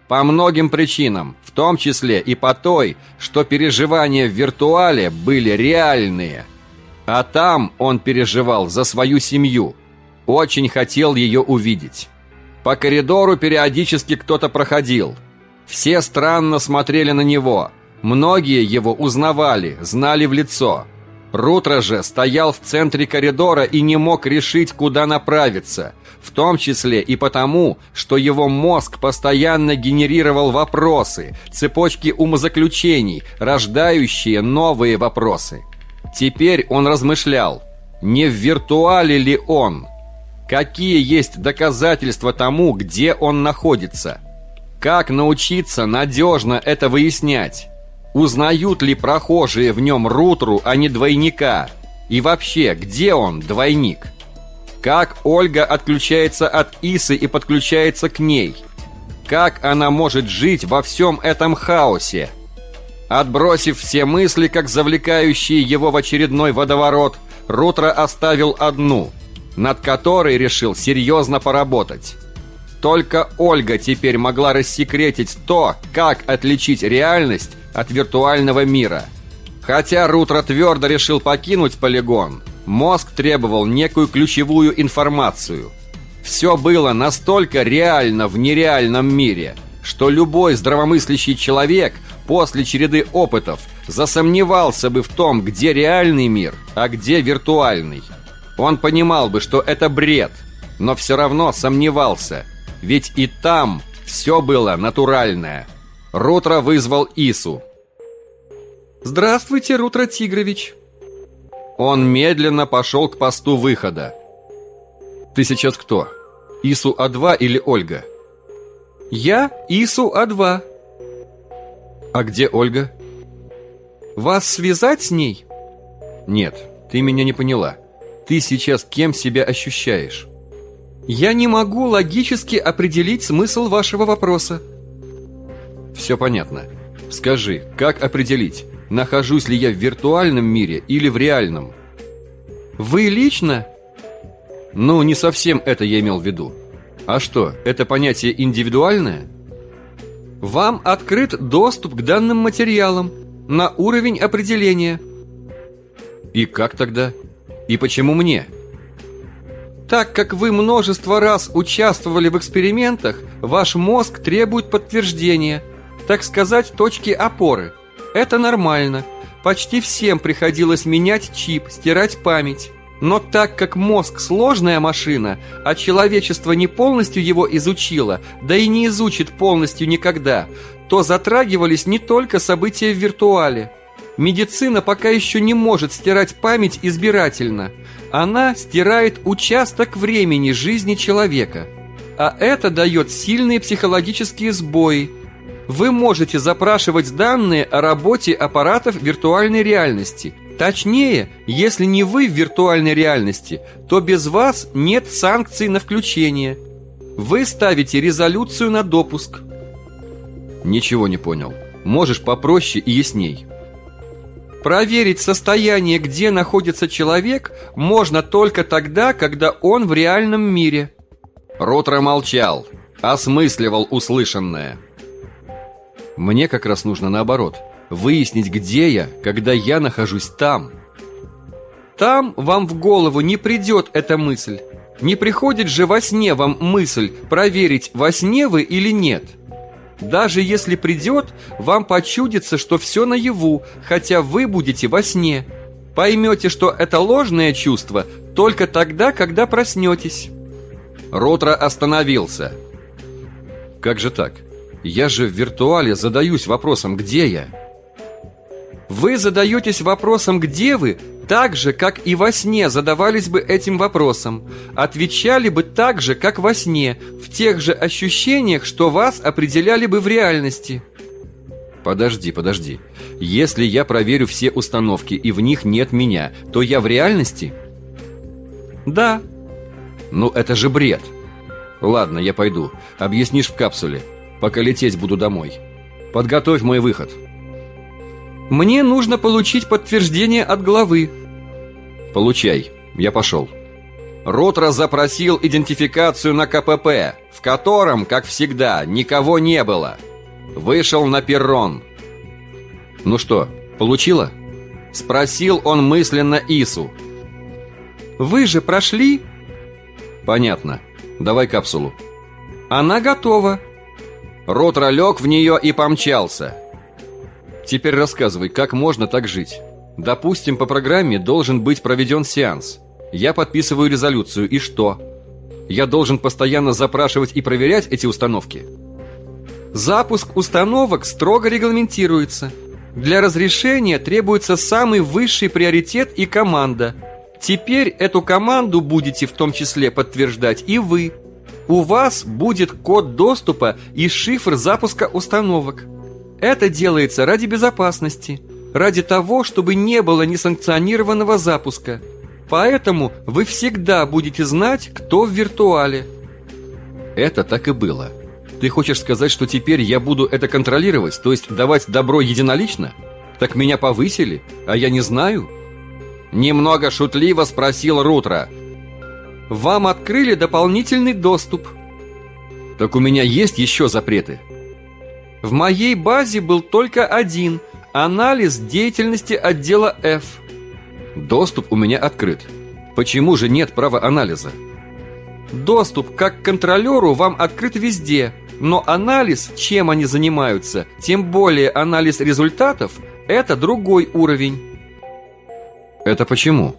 По многим причинам, в том числе и по той, что переживания в виртуале были реальные. А там он переживал за свою семью – очень хотел ее увидеть. По коридору периодически кто-то проходил. Все странно смотрели на него. Многие его узнавали, знали в лицо. Рутро же стоял в центре коридора и не мог решить, куда направиться, в том числе и потому, что его мозг постоянно генерировал вопросы, цепочки умозаключений, рождающие новые вопросы. Теперь он размышлял, не в виртуале ли он – Какие есть доказательства тому, где он находится? Как научиться надежно это выяснять? Узнают ли прохожие в нем рутру, а не двойника? И вообще, где он, двойник? Как Ольга отключается от Исы и подключается к ней? Как она может жить во всем этом хаосе? Отбросив все мысли, как завлекающие его в очередной водоворот, Рутро оставил одну – над которой решил серьезно поработать. Только Ольга теперь могла рассекретить то, как отличить реальность от виртуального мира. Хотя Рутро твердо решил покинуть полигон, мозг требовал некую ключевую информацию. Все было настолько реально в нереальном мире, что любой здравомыслящий человек после череды опытов засомневался бы в том, где реальный мир, а где виртуальный. Он понимал бы, что это бред, но все равно сомневался, ведь и там все было натуральное. Рутро вызвал Ису. «Здравствуйте, Рутро Тигрович!» Он медленно пошел к посту выхода. Ты сейчас кто? Ису А2 или Ольга? Я Ису А2. А где Ольга? Вас связать с ней? Нет, ты меня не поняла. Ты сейчас кем себя ощущаешь? Я не могу логически определить смысл вашего вопроса. Все понятно. Скажи, как определить, нахожусь ли я в виртуальном мире или в реальном? Вы лично? Ну, не совсем это я имел в виду. А что, это понятие индивидуальное? Вам открыт доступ к данным материалам на уровень определения. И как тогда? И почему мне? Так как вы множество раз участвовали в экспериментах, ваш мозг требует подтверждения, так сказать, точки опоры. Это нормально. Почти всем приходилось менять чип, стирать память. Но так как мозг сложная машина, а человечество не полностью его изучило, да и не изучит полностью никогда, то затрагивались не только события в виртуале. Медицина пока еще не может стирать память избирательно. Она стирает участок времени жизни человека. А это дает сильные психологические сбои. Вы можете запрашивать данные о работе аппаратов виртуальной реальности. Точнее, если не вы в виртуальной реальности, то без вас нет санкций на включение. Вы ставите резолюцию на допуск. Ничего не понял. Можешь попроще и ясней. Проверить состояние, где находится человек, можно только тогда, когда он в реальном мире. Ротро молчал, осмысливал услышанное. Мне как раз нужно наоборот Выяснить, где я, когда я нахожусь там Там вам в голову не придет эта мысль Не приходит же во сне вам мысль Проверить, во сне вы или нет Даже если придет, вам почудится, что все наяву Хотя вы будете во сне Поймете, что это ложное чувство Только тогда, когда проснетесь Ротро остановился Как же так? Я же в виртуале задаюсь вопросом, где я? Вы задаетесь вопросом, где вы, так же, как и во сне задавались бы этим вопросом. Отвечали бы так же, как во сне, в тех же ощущениях, что вас определяли бы в реальности. Подожди, подожди. Если я проверю все установки и в них нет меня, то я в реальности? Да. Ну, это же бред. Ладно, я пойду. Объяснишь в капсуле пока лететь буду домой. Подготовь мой выход. Мне нужно получить подтверждение от главы. Получай, я пошел. Ротро запросил идентификацию на КПП, в котором, как всегда, никого не было. Вышел на перрон. Ну что, получила? Спросил он мысленно Ису. Вы же прошли? Понятно. Давай капсулу. Она готова. Ротро лег в нее и помчался. Теперь рассказывай, как можно так жить? Допустим, по программе должен быть проведен сеанс. Я подписываю резолюцию, и что? Я должен постоянно запрашивать и проверять эти установки? Запуск установок строго регламентируется. Для разрешения требуется самый высший приоритет и команда. Теперь эту команду будете в том числе подтверждать и вы – у вас будет код доступа и шифр запуска установок. Это делается ради безопасности, ради того, чтобы не было несанкционированного запуска. Поэтому вы всегда будете знать, кто в виртуале. Это так и было. Ты хочешь сказать, что теперь я буду это контролировать, то есть давать добро единолично? Так меня повысили, а я не знаю? Немного шутливо спросил Рутро – вам открыли дополнительный доступ. Так у меня есть еще запреты. В моей базе был только один – анализ деятельности отдела F. Доступ у меня открыт. Почему же нет права анализа? Доступ как к контролеру вам открыт везде, но анализ, чем они занимаются, тем более анализ результатов – это другой уровень. Это почему?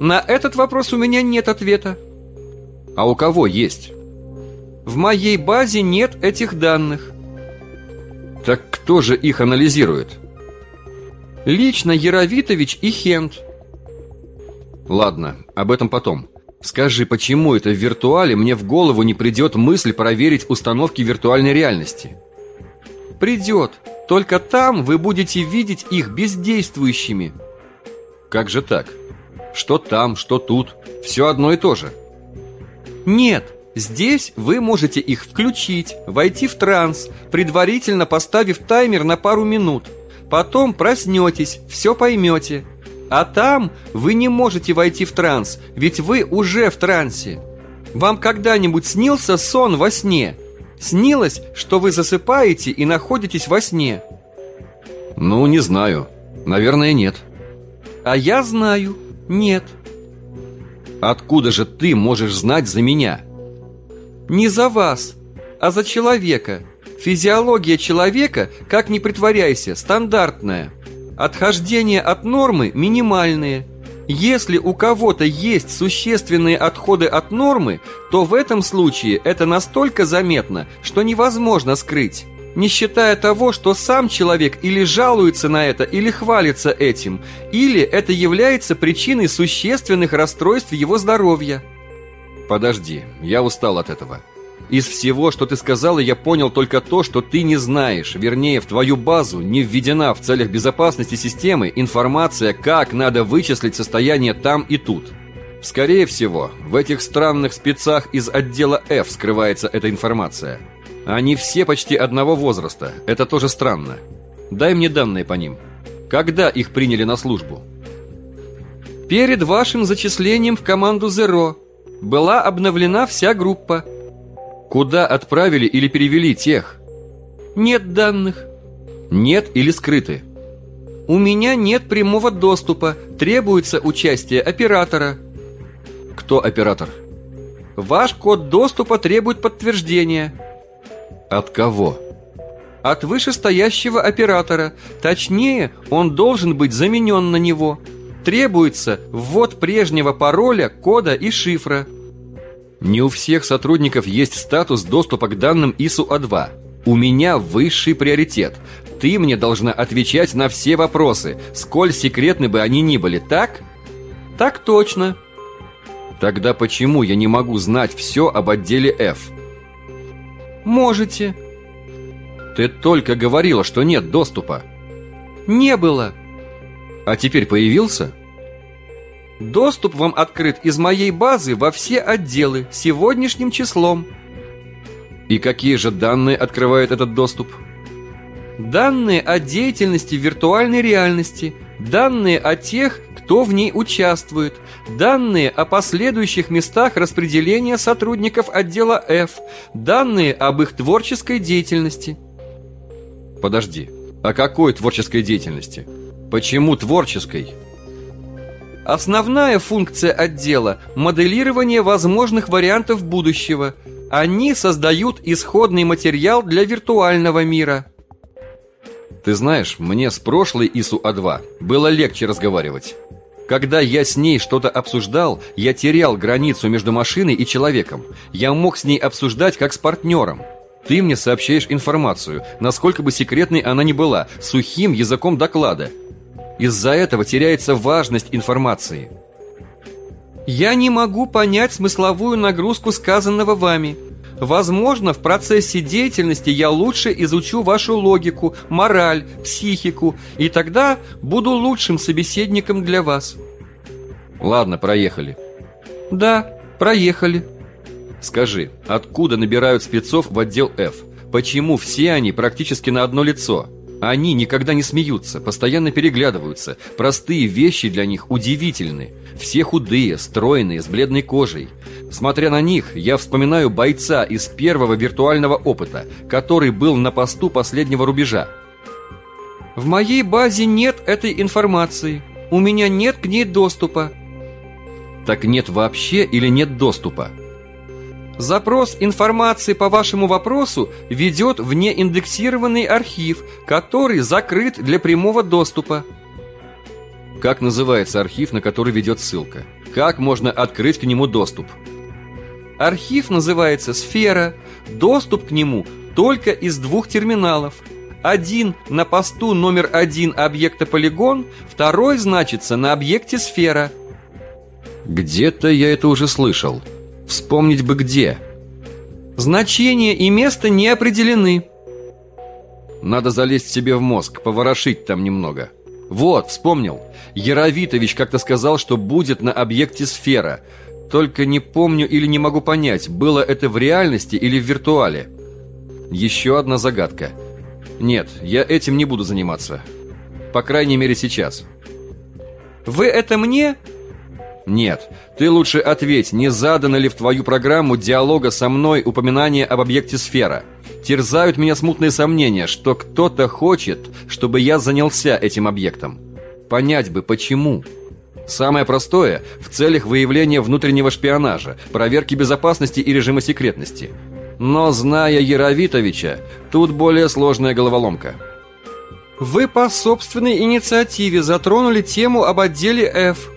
На этот вопрос у меня нет ответа. А у кого есть? В моей базе нет этих данных. Кто же их анализирует? Лично Яровитович и Хент. Ладно, об этом потом. Скажи, почему это в виртуале мне в голову не придет мысль проверить установки виртуальной реальности? Придет. Только там вы будете видеть их бездействующими. Как же так? Что там, что тут. Все одно и то же. Нет, здесь вы можете их включить, войти в транс, предварительно поставив таймер на пару минут. Потом проснетесь, все поймете. А там вы не можете войти в транс, ведь вы уже в трансе. Вам когда-нибудь снился сон во сне? Снилось, что вы засыпаете и находитесь во сне? Ну, не знаю. Наверное, нет. А я знаю. Нет. Откуда же ты можешь знать за меня? Не за вас, а за человека. Физиология человека, как ни притворяйся, стандартная. Отхождения от нормы минимальные. Если у кого-то есть существенные отходы от нормы, то в этом случае это настолько заметно, что невозможно скрыть. Не считая того, что сам человек или жалуется на это, или хвалится этим, или это является причиной существенных расстройств его здоровья. Подожди, я устал от этого. Из всего, что ты сказала, я понял только то, что ты не знаешь. Вернее, в твою базу не введена в целях безопасности системы информация, как надо вычислить состояние там и тут. Скорее всего, в этих странных спецах из отдела F скрывается эта информация. Они все почти одного возраста. Это тоже странно. Дай мне данные по ним. Когда их приняли на службу? Перед вашим зачислением в команду Zero была обновлена вся группа – Куда отправили или перевели тех? Нет данных. Нет или скрыты? У меня нет прямого доступа. Требуется участие оператора. Кто оператор? Ваш код доступа требует подтверждения. От кого? От вышестоящего оператора. Точнее, он должен быть заменен на него. Требуется ввод прежнего пароля, кода и шифра. Не у всех сотрудников есть статус доступа к данным ИСУ-А2. У меня высший приоритет. Ты мне должна отвечать на все вопросы, сколь секретны бы они ни были, так? Так точно. Тогда почему я не могу знать все об отделе F? Можете. Ты только говорила, что нет доступа. Не было. А теперь появился? Доступ вам открыт из моей базы во все отделы сегодняшним числом. И какие же данные открывает этот доступ? Данные о деятельности виртуальной реальности, данные о тех, кто в ней участвует, данные о последующих местах распределения сотрудников отдела F, данные об их творческой деятельности. Подожди, о какой творческой деятельности? Почему творческой? Основная функция отдела – моделирование возможных вариантов будущего. Они создают исходный материал для виртуального мира. Ты знаешь, мне с прошлой ИСУ-А2 было легче разговаривать. Когда я с ней что-то обсуждал, я терял границу между машиной и человеком. Я мог с ней обсуждать как с партнером. Ты мне сообщаешь информацию, насколько бы секретной она ни была, сухим языком доклада – из-за этого теряется важность информации. Я не могу понять смысловую нагрузку сказанного вами. Возможно, в процессе деятельности я лучше изучу вашу логику, мораль, психику, и тогда буду лучшим собеседником для вас. Ладно, проехали. Да, проехали. Скажи, откуда набирают спецов в отдел F? Почему все они практически на одно лицо? Они никогда не смеются, постоянно переглядываются. Простые вещи для них удивительны. Все худые, стройные, с бледной кожей. Смотря на них, я вспоминаю бойца из первого виртуального опыта, который был на посту последнего рубежа. В моей базе нет этой информации. У меня нет к ней доступа. Так нет вообще или нет доступа? Запрос информации по вашему вопросу ведет в неиндексированный архив, который закрыт для прямого доступа. Как называется архив, на который ведет ссылка? Как можно открыть к нему доступ? Архив называется «Сфера». Доступ к нему только из двух терминалов. Один на посту номер один объекта полигон, второй значится на объекте «Сфера». Где-то я это уже слышал. Вспомнить бы где. Значение и место не определены. Надо залезть себе в мозг, поворошить там немного. Вот, вспомнил. Яровитович как-то сказал, что будет на объекте сфера. Только не помню или не могу понять, было это в реальности или в виртуале. Еще одна загадка. Нет, я этим не буду заниматься. По крайней мере, сейчас. Вы это мне? Нет, ты лучше ответь, не задано ли в твою программу диалога со мной упоминание об объекте сфера. Терзают меня смутные сомнения, что кто-то хочет, чтобы я занялся этим объектом. Понять бы, почему. Самое простое – в целях выявления внутреннего шпионажа, проверки безопасности и режима секретности. Но, зная Яровитовича, тут более сложная головоломка. Вы по собственной инициативе затронули тему об отделе F.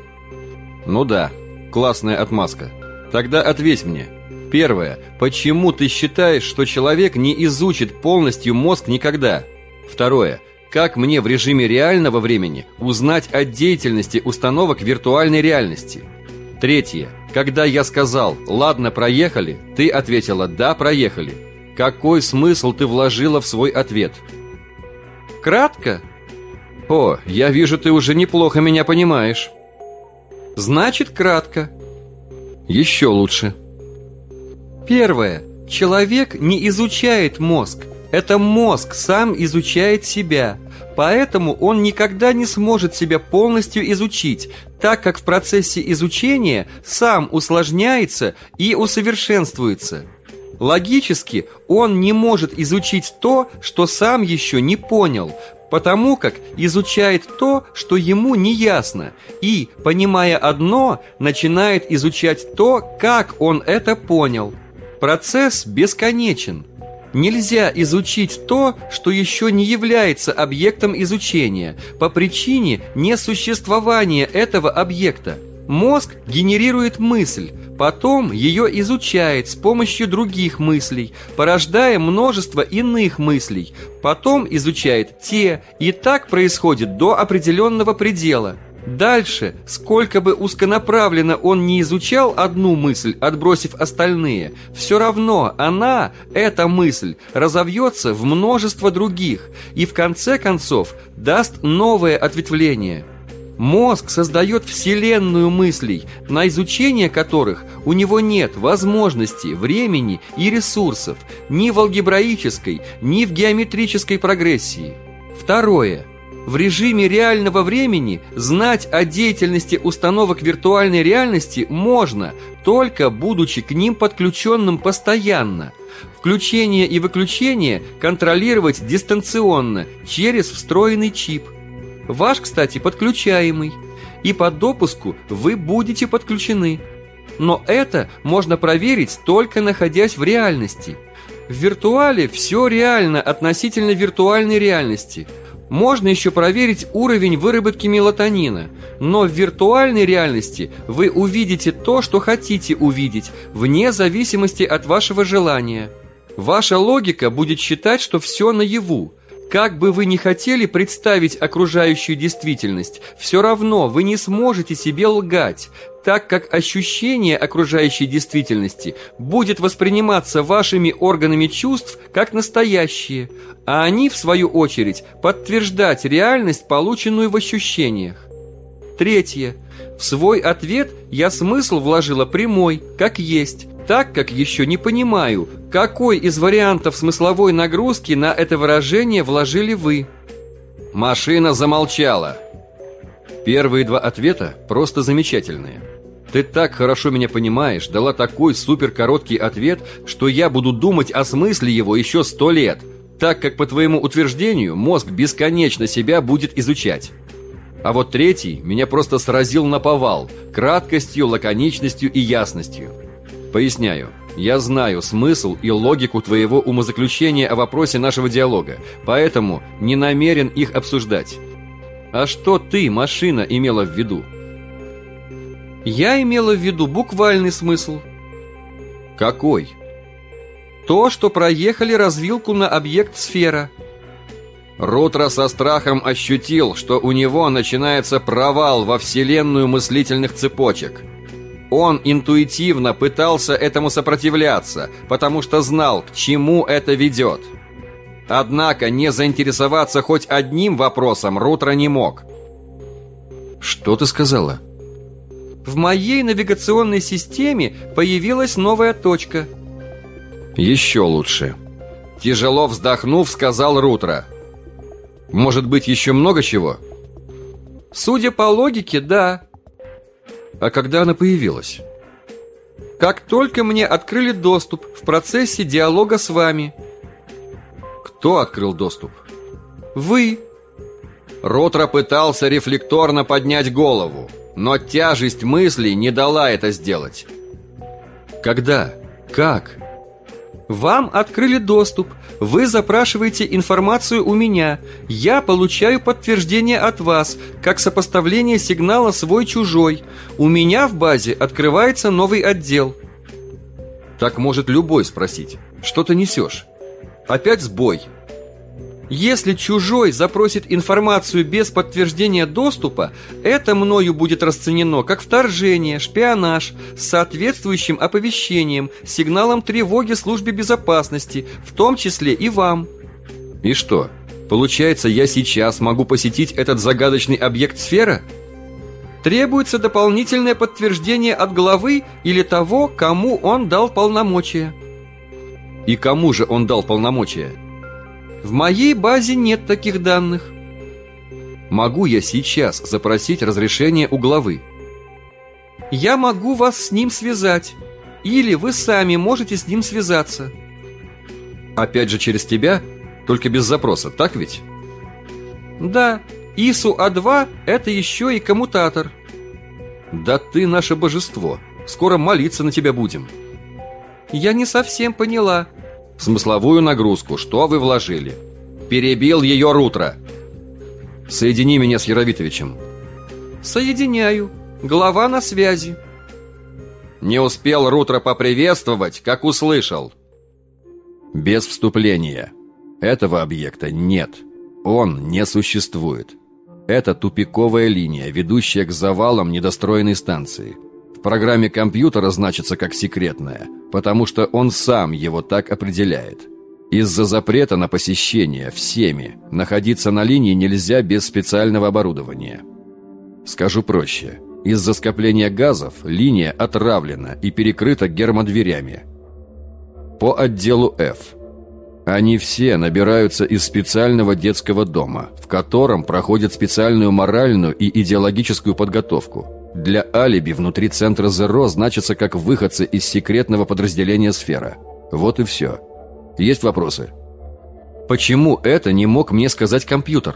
Ну да, классная отмазка. Тогда ответь мне. Первое. Почему ты считаешь, что человек не изучит полностью мозг никогда? Второе. Как мне в режиме реального времени узнать о деятельности установок виртуальной реальности? Третье. Когда я сказал «Ладно, проехали», ты ответила «Да, проехали». Какой смысл ты вложила в свой ответ? Кратко? О, я вижу, ты уже неплохо меня понимаешь. Значит, кратко. Еще лучше. Первое. Человек не изучает мозг. Это мозг сам изучает себя. Поэтому он никогда не сможет себя полностью изучить, так как в процессе изучения сам усложняется и усовершенствуется. Логически он не может изучить то, что сам еще не понял, потому как изучает то, что ему не ясно, и, понимая одно, начинает изучать то, как он это понял. Процесс бесконечен. Нельзя изучить то, что еще не является объектом изучения, по причине несуществования этого объекта. Мозг генерирует мысль, потом ее изучает с помощью других мыслей, порождая множество иных мыслей, потом изучает те, и так происходит до определенного предела – Дальше, сколько бы узконаправленно он не изучал одну мысль, отбросив остальные, все равно она, эта мысль, разовьется в множество других и в конце концов даст новое ответвление. Мозг создает вселенную мыслей, на изучение которых у него нет возможности, времени и ресурсов ни в алгебраической, ни в геометрической прогрессии. Второе – в режиме реального времени знать о деятельности установок виртуальной реальности можно, только будучи к ним подключенным постоянно. Включение и выключение контролировать дистанционно, через встроенный чип. Ваш, кстати, подключаемый. И по допуску вы будете подключены. Но это можно проверить только находясь в реальности. В виртуале все реально относительно виртуальной реальности – можно еще проверить уровень выработки мелатонина, но в виртуальной реальности вы увидите то, что хотите увидеть, вне зависимости от вашего желания. Ваша логика будет считать, что все наяву. Как бы вы ни хотели представить окружающую действительность, все равно вы не сможете себе лгать, так как ощущение окружающей действительности будет восприниматься вашими органами чувств как настоящие, а они, в свою очередь, подтверждать реальность, полученную в ощущениях. Третье. В свой ответ я смысл вложила прямой, как есть, так как еще не понимаю, какой из вариантов смысловой нагрузки на это выражение вложили вы. Машина замолчала. Первые два ответа просто замечательные. Ты так хорошо меня понимаешь, дала такой супер короткий ответ, что я буду думать о смысле его еще сто лет, так как, по твоему утверждению, мозг бесконечно себя будет изучать. А вот третий меня просто сразил на повал, краткостью, лаконичностью и ясностью. Поясняю. Я знаю смысл и логику твоего умозаключения о вопросе нашего диалога, поэтому не намерен их обсуждать. А что ты, машина, имела в виду? Я имела в виду буквальный смысл. Какой? То, что проехали развилку на объект сфера. Рутро со страхом ощутил, что у него начинается провал во вселенную мыслительных цепочек. Он интуитивно пытался этому сопротивляться, потому что знал, к чему это ведет. Однако не заинтересоваться хоть одним вопросом Рутро не мог. «Что ты сказала?» В моей навигационной системе появилась новая точка. Еще лучше. Тяжело вздохнув, сказал Рутро. Может быть, еще много чего? Судя по логике, да. А когда она появилась? Как только мне открыли доступ в процессе диалога с вами. Кто открыл доступ? Вы. Ротро пытался рефлекторно поднять голову, но тяжесть мыслей не дала это сделать. Когда? Как? Вам открыли доступ. Вы запрашиваете информацию у меня. Я получаю подтверждение от вас, как сопоставление сигнала свой-чужой. У меня в базе открывается новый отдел. Так может любой спросить. Что ты несешь? Опять сбой. Если чужой запросит информацию без подтверждения доступа, это мною будет расценено как вторжение, шпионаж с соответствующим оповещением, сигналом тревоги службе безопасности, в том числе и вам. И что? Получается, я сейчас могу посетить этот загадочный объект сфера? Требуется дополнительное подтверждение от главы или того, кому он дал полномочия. И кому же он дал полномочия? В моей базе нет таких данных. Могу я сейчас запросить разрешение у главы? Я могу вас с ним связать. Или вы сами можете с ним связаться. Опять же через тебя? Только без запроса, так ведь? Да, ИСУ-А2 – это еще и коммутатор. Да ты наше божество. Скоро молиться на тебя будем. Я не совсем поняла – Смысловую нагрузку, что вы вложили? Перебил ее Рутро. Соедини меня с Яровитовичем. Соединяю. Глава на связи. Не успел Рутро поприветствовать, как услышал. Без вступления. Этого объекта нет. Он не существует. Это тупиковая линия, ведущая к завалам недостроенной станции программе компьютера значится как секретное, потому что он сам его так определяет. Из-за запрета на посещение всеми находиться на линии нельзя без специального оборудования. Скажу проще. Из-за скопления газов линия отравлена и перекрыта гермодверями. По отделу F. Они все набираются из специального детского дома, в котором проходят специальную моральную и идеологическую подготовку – для алиби внутри центра ЗРО значится как выходцы из секретного подразделения «Сфера». Вот и все. Есть вопросы? Почему это не мог мне сказать компьютер?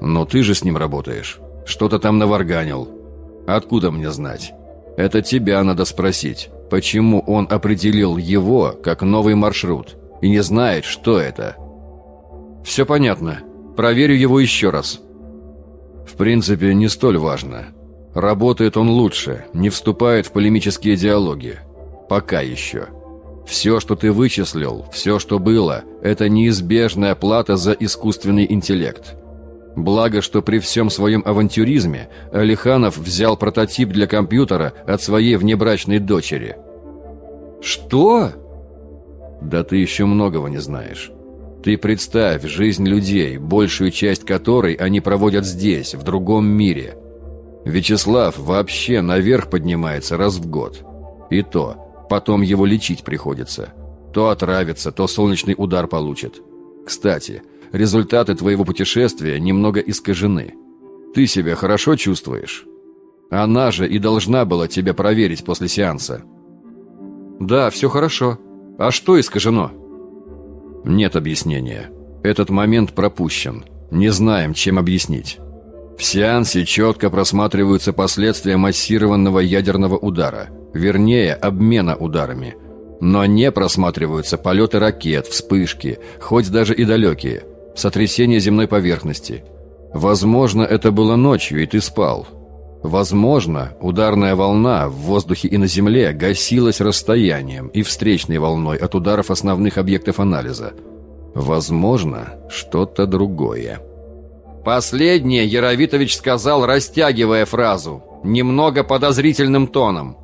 Но ты же с ним работаешь. Что-то там наварганил. Откуда мне знать? Это тебя надо спросить. Почему он определил его как новый маршрут и не знает, что это? Все понятно. Проверю его еще раз. В принципе, не столь важно. Работает он лучше, не вступает в полемические диалоги. Пока еще. Все, что ты вычислил, все, что было, это неизбежная плата за искусственный интеллект. Благо, что при всем своем авантюризме Алиханов взял прототип для компьютера от своей внебрачной дочери. «Что?» «Да ты еще многого не знаешь. Ты представь жизнь людей, большую часть которой они проводят здесь, в другом мире». Вячеслав вообще наверх поднимается раз в год. И то, потом его лечить приходится. То отравится, то солнечный удар получит. Кстати, результаты твоего путешествия немного искажены. Ты себя хорошо чувствуешь? Она же и должна была тебя проверить после сеанса. Да, все хорошо. А что искажено? Нет объяснения. Этот момент пропущен. Не знаем, чем объяснить. В сеансе четко просматриваются последствия массированного ядерного удара, вернее, обмена ударами. Но не просматриваются полеты ракет, вспышки, хоть даже и далекие, сотрясение земной поверхности. Возможно, это было ночью, и ты спал. Возможно, ударная волна в воздухе и на земле гасилась расстоянием и встречной волной от ударов основных объектов анализа. Возможно, что-то другое. Последнее Яровитович сказал, растягивая фразу. немного подозрительным тоном.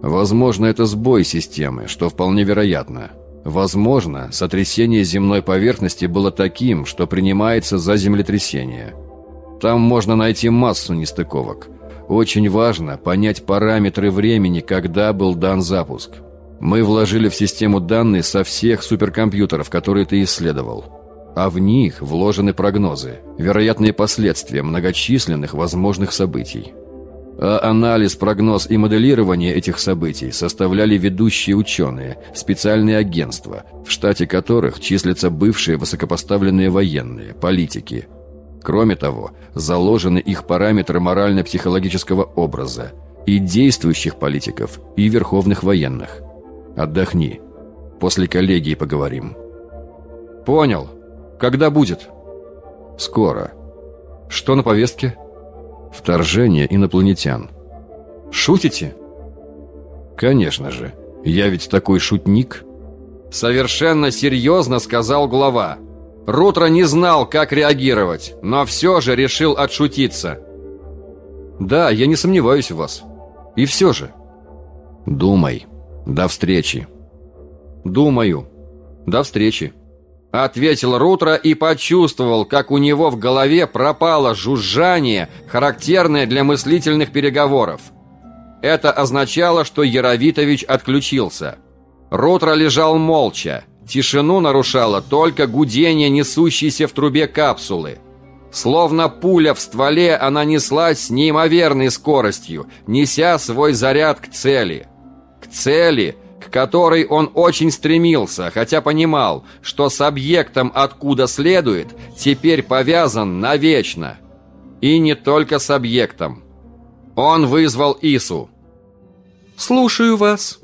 Возможно, это сбой системы, что вполне вероятно. Возможно, сотрясение земной поверхности было таким, что принимается за землетрясение. Там можно найти массу нестыковок. Очень важно понять параметры времени, когда был дан запуск. Мы вложили в систему данные со всех суперкомпьютеров, которые ты исследовал. А в них вложены прогнозы, вероятные последствия многочисленных возможных событий. А анализ, прогноз и моделирование этих событий составляли ведущие ученые, специальные агентства, в штате которых числятся бывшие высокопоставленные военные, политики. Кроме того, заложены их параметры морально-психологического образа и действующих политиков, и верховных военных. Отдохни. После коллегии поговорим. Понял. Когда будет? Скоро. Что на повестке? Вторжение инопланетян. Шутите? Конечно же. Я ведь такой шутник. Совершенно серьезно сказал глава. Рутро не знал, как реагировать, но все же решил отшутиться. Да, я не сомневаюсь в вас. И все же. Думай. До встречи. Думаю. До встречи. Ответил Рутро и почувствовал, как у него в голове пропало жужжание, характерное для мыслительных переговоров. Это означало, что Яровитович отключился. Рутро лежал молча. Тишину нарушало только гудение несущейся в трубе капсулы. Словно пуля в стволе, она неслась с неимоверной скоростью, неся свой заряд к цели. К цели – к которой он очень стремился, хотя понимал, что с объектом, откуда следует, теперь повязан навечно. И не только с объектом. Он вызвал Ису. «Слушаю вас».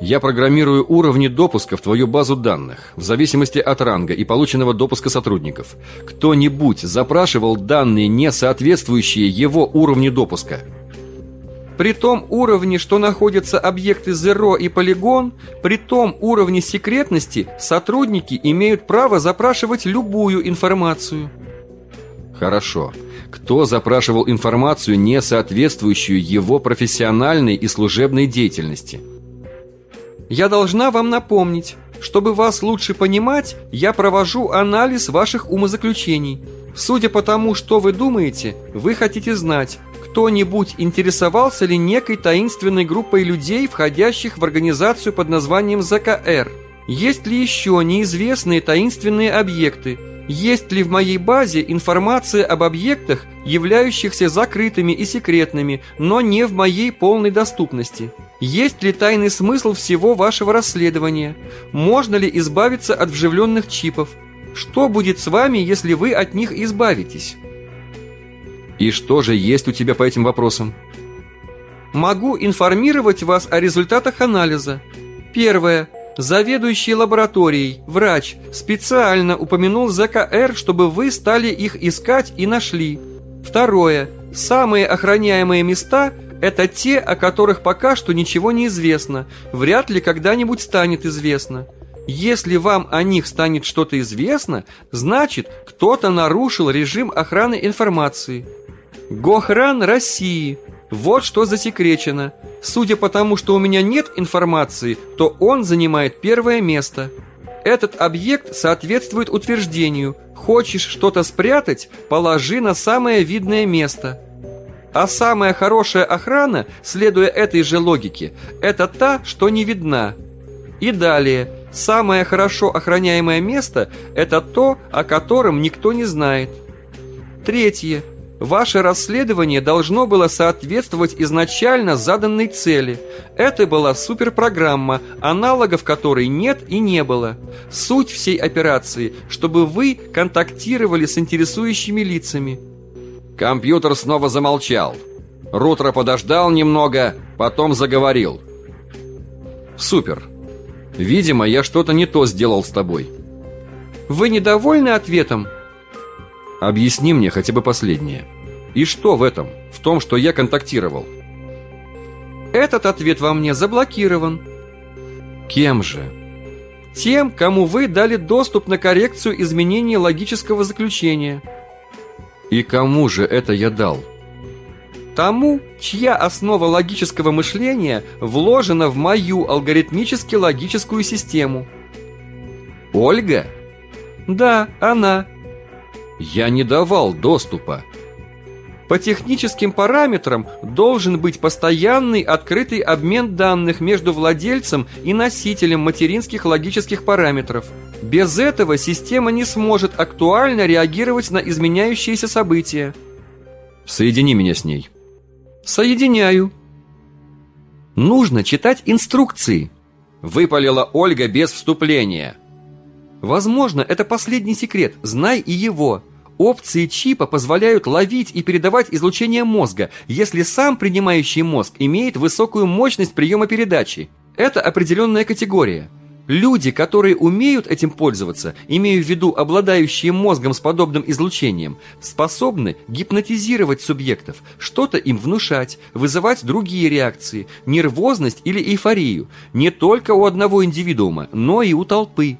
Я программирую уровни допуска в твою базу данных, в зависимости от ранга и полученного допуска сотрудников. Кто-нибудь запрашивал данные, не соответствующие его уровню допуска – при том уровне, что находятся объекты Zero и полигон, при том уровне секретности сотрудники имеют право запрашивать любую информацию. Хорошо. Кто запрашивал информацию, не соответствующую его профессиональной и служебной деятельности? Я должна вам напомнить, чтобы вас лучше понимать, я провожу анализ ваших умозаключений. Судя по тому, что вы думаете, вы хотите знать, кто-нибудь интересовался ли некой таинственной группой людей, входящих в организацию под названием ЗКР? Есть ли еще неизвестные таинственные объекты? Есть ли в моей базе информация об объектах, являющихся закрытыми и секретными, но не в моей полной доступности? Есть ли тайный смысл всего вашего расследования? Можно ли избавиться от вживленных чипов? Что будет с вами, если вы от них избавитесь? И что же есть у тебя по этим вопросам? Могу информировать вас о результатах анализа. Первое. Заведующий лабораторией, врач, специально упомянул ЗКР, чтобы вы стали их искать и нашли. Второе. Самые охраняемые места – это те, о которых пока что ничего не известно, вряд ли когда-нибудь станет известно. Если вам о них станет что-то известно, значит, кто-то нарушил режим охраны информации – Гохран России. Вот что засекречено. Судя по тому, что у меня нет информации, то он занимает первое место. Этот объект соответствует утверждению «Хочешь что-то спрятать? Положи на самое видное место». А самая хорошая охрана, следуя этой же логике, это та, что не видна. И далее, самое хорошо охраняемое место – это то, о котором никто не знает. Третье – Ваше расследование должно было соответствовать изначально заданной цели. Это была суперпрограмма, аналогов которой нет и не было. Суть всей операции, чтобы вы контактировали с интересующими лицами. Компьютер снова замолчал. Рутро подождал немного, потом заговорил. «Супер. Видимо, я что-то не то сделал с тобой». «Вы недовольны ответом?» Объясни мне хотя бы последнее. И что в этом? В том, что я контактировал? Этот ответ во мне заблокирован. Кем же? Тем, кому вы дали доступ на коррекцию изменения логического заключения. И кому же это я дал? Тому, чья основа логического мышления вложена в мою алгоритмически логическую систему. Ольга? Да, она. Я не давал доступа. По техническим параметрам должен быть постоянный открытый обмен данных между владельцем и носителем материнских логических параметров. Без этого система не сможет актуально реагировать на изменяющиеся события. Соедини меня с ней. Соединяю. Нужно читать инструкции. Выпалила Ольга без вступления. Возможно, это последний секрет, знай и его. Опции чипа позволяют ловить и передавать излучение мозга, если сам принимающий мозг имеет высокую мощность приема передачи. Это определенная категория. Люди, которые умеют этим пользоваться, имею в виду обладающие мозгом с подобным излучением, способны гипнотизировать субъектов, что-то им внушать, вызывать другие реакции, нервозность или эйфорию, не только у одного индивидуума, но и у толпы.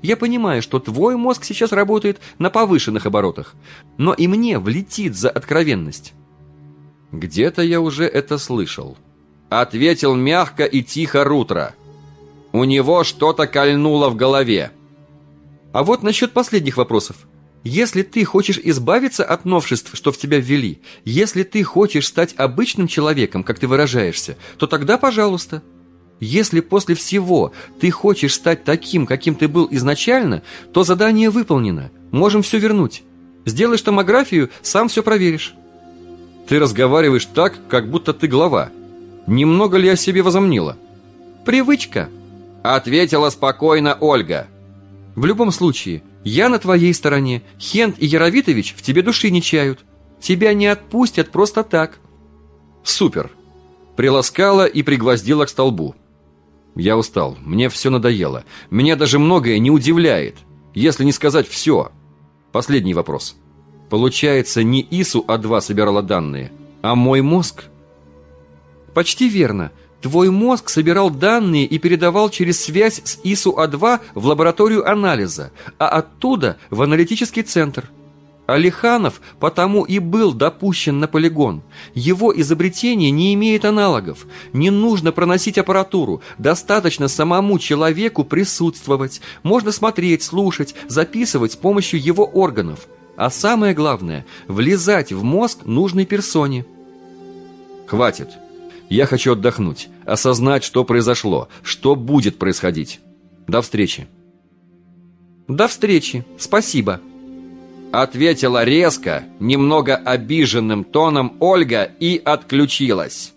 Я понимаю, что твой мозг сейчас работает на повышенных оборотах, но и мне влетит за откровенность. Где-то я уже это слышал. Ответил мягко и тихо Рутро. У него что-то кольнуло в голове. А вот насчет последних вопросов. Если ты хочешь избавиться от новшеств, что в тебя ввели, если ты хочешь стать обычным человеком, как ты выражаешься, то тогда пожалуйста. Если после всего ты хочешь стать таким, каким ты был изначально, то задание выполнено. Можем все вернуть. Сделаешь томографию, сам все проверишь. Ты разговариваешь так, как будто ты глава. Немного ли о себе возомнила? Привычка. Ответила спокойно Ольга. В любом случае, я на твоей стороне. Хент и Яровитович в тебе души не чают. Тебя не отпустят просто так. Супер. Приласкала и пригвоздила к столбу. Я устал, мне все надоело. Меня даже многое не удивляет, если не сказать все. Последний вопрос. Получается, не ИСУ А2 собирала данные, а мой мозг? Почти верно. Твой мозг собирал данные и передавал через связь с ИСУ-А2 в лабораторию анализа, а оттуда в аналитический центр. Алиханов потому и был допущен на полигон. Его изобретение не имеет аналогов. Не нужно проносить аппаратуру, достаточно самому человеку присутствовать. Можно смотреть, слушать, записывать с помощью его органов. А самое главное – влезать в мозг нужной персоне. Хватит. Я хочу отдохнуть, осознать, что произошло, что будет происходить. До встречи. До встречи. Спасибо. Ответила резко, немного обиженным тоном Ольга и отключилась.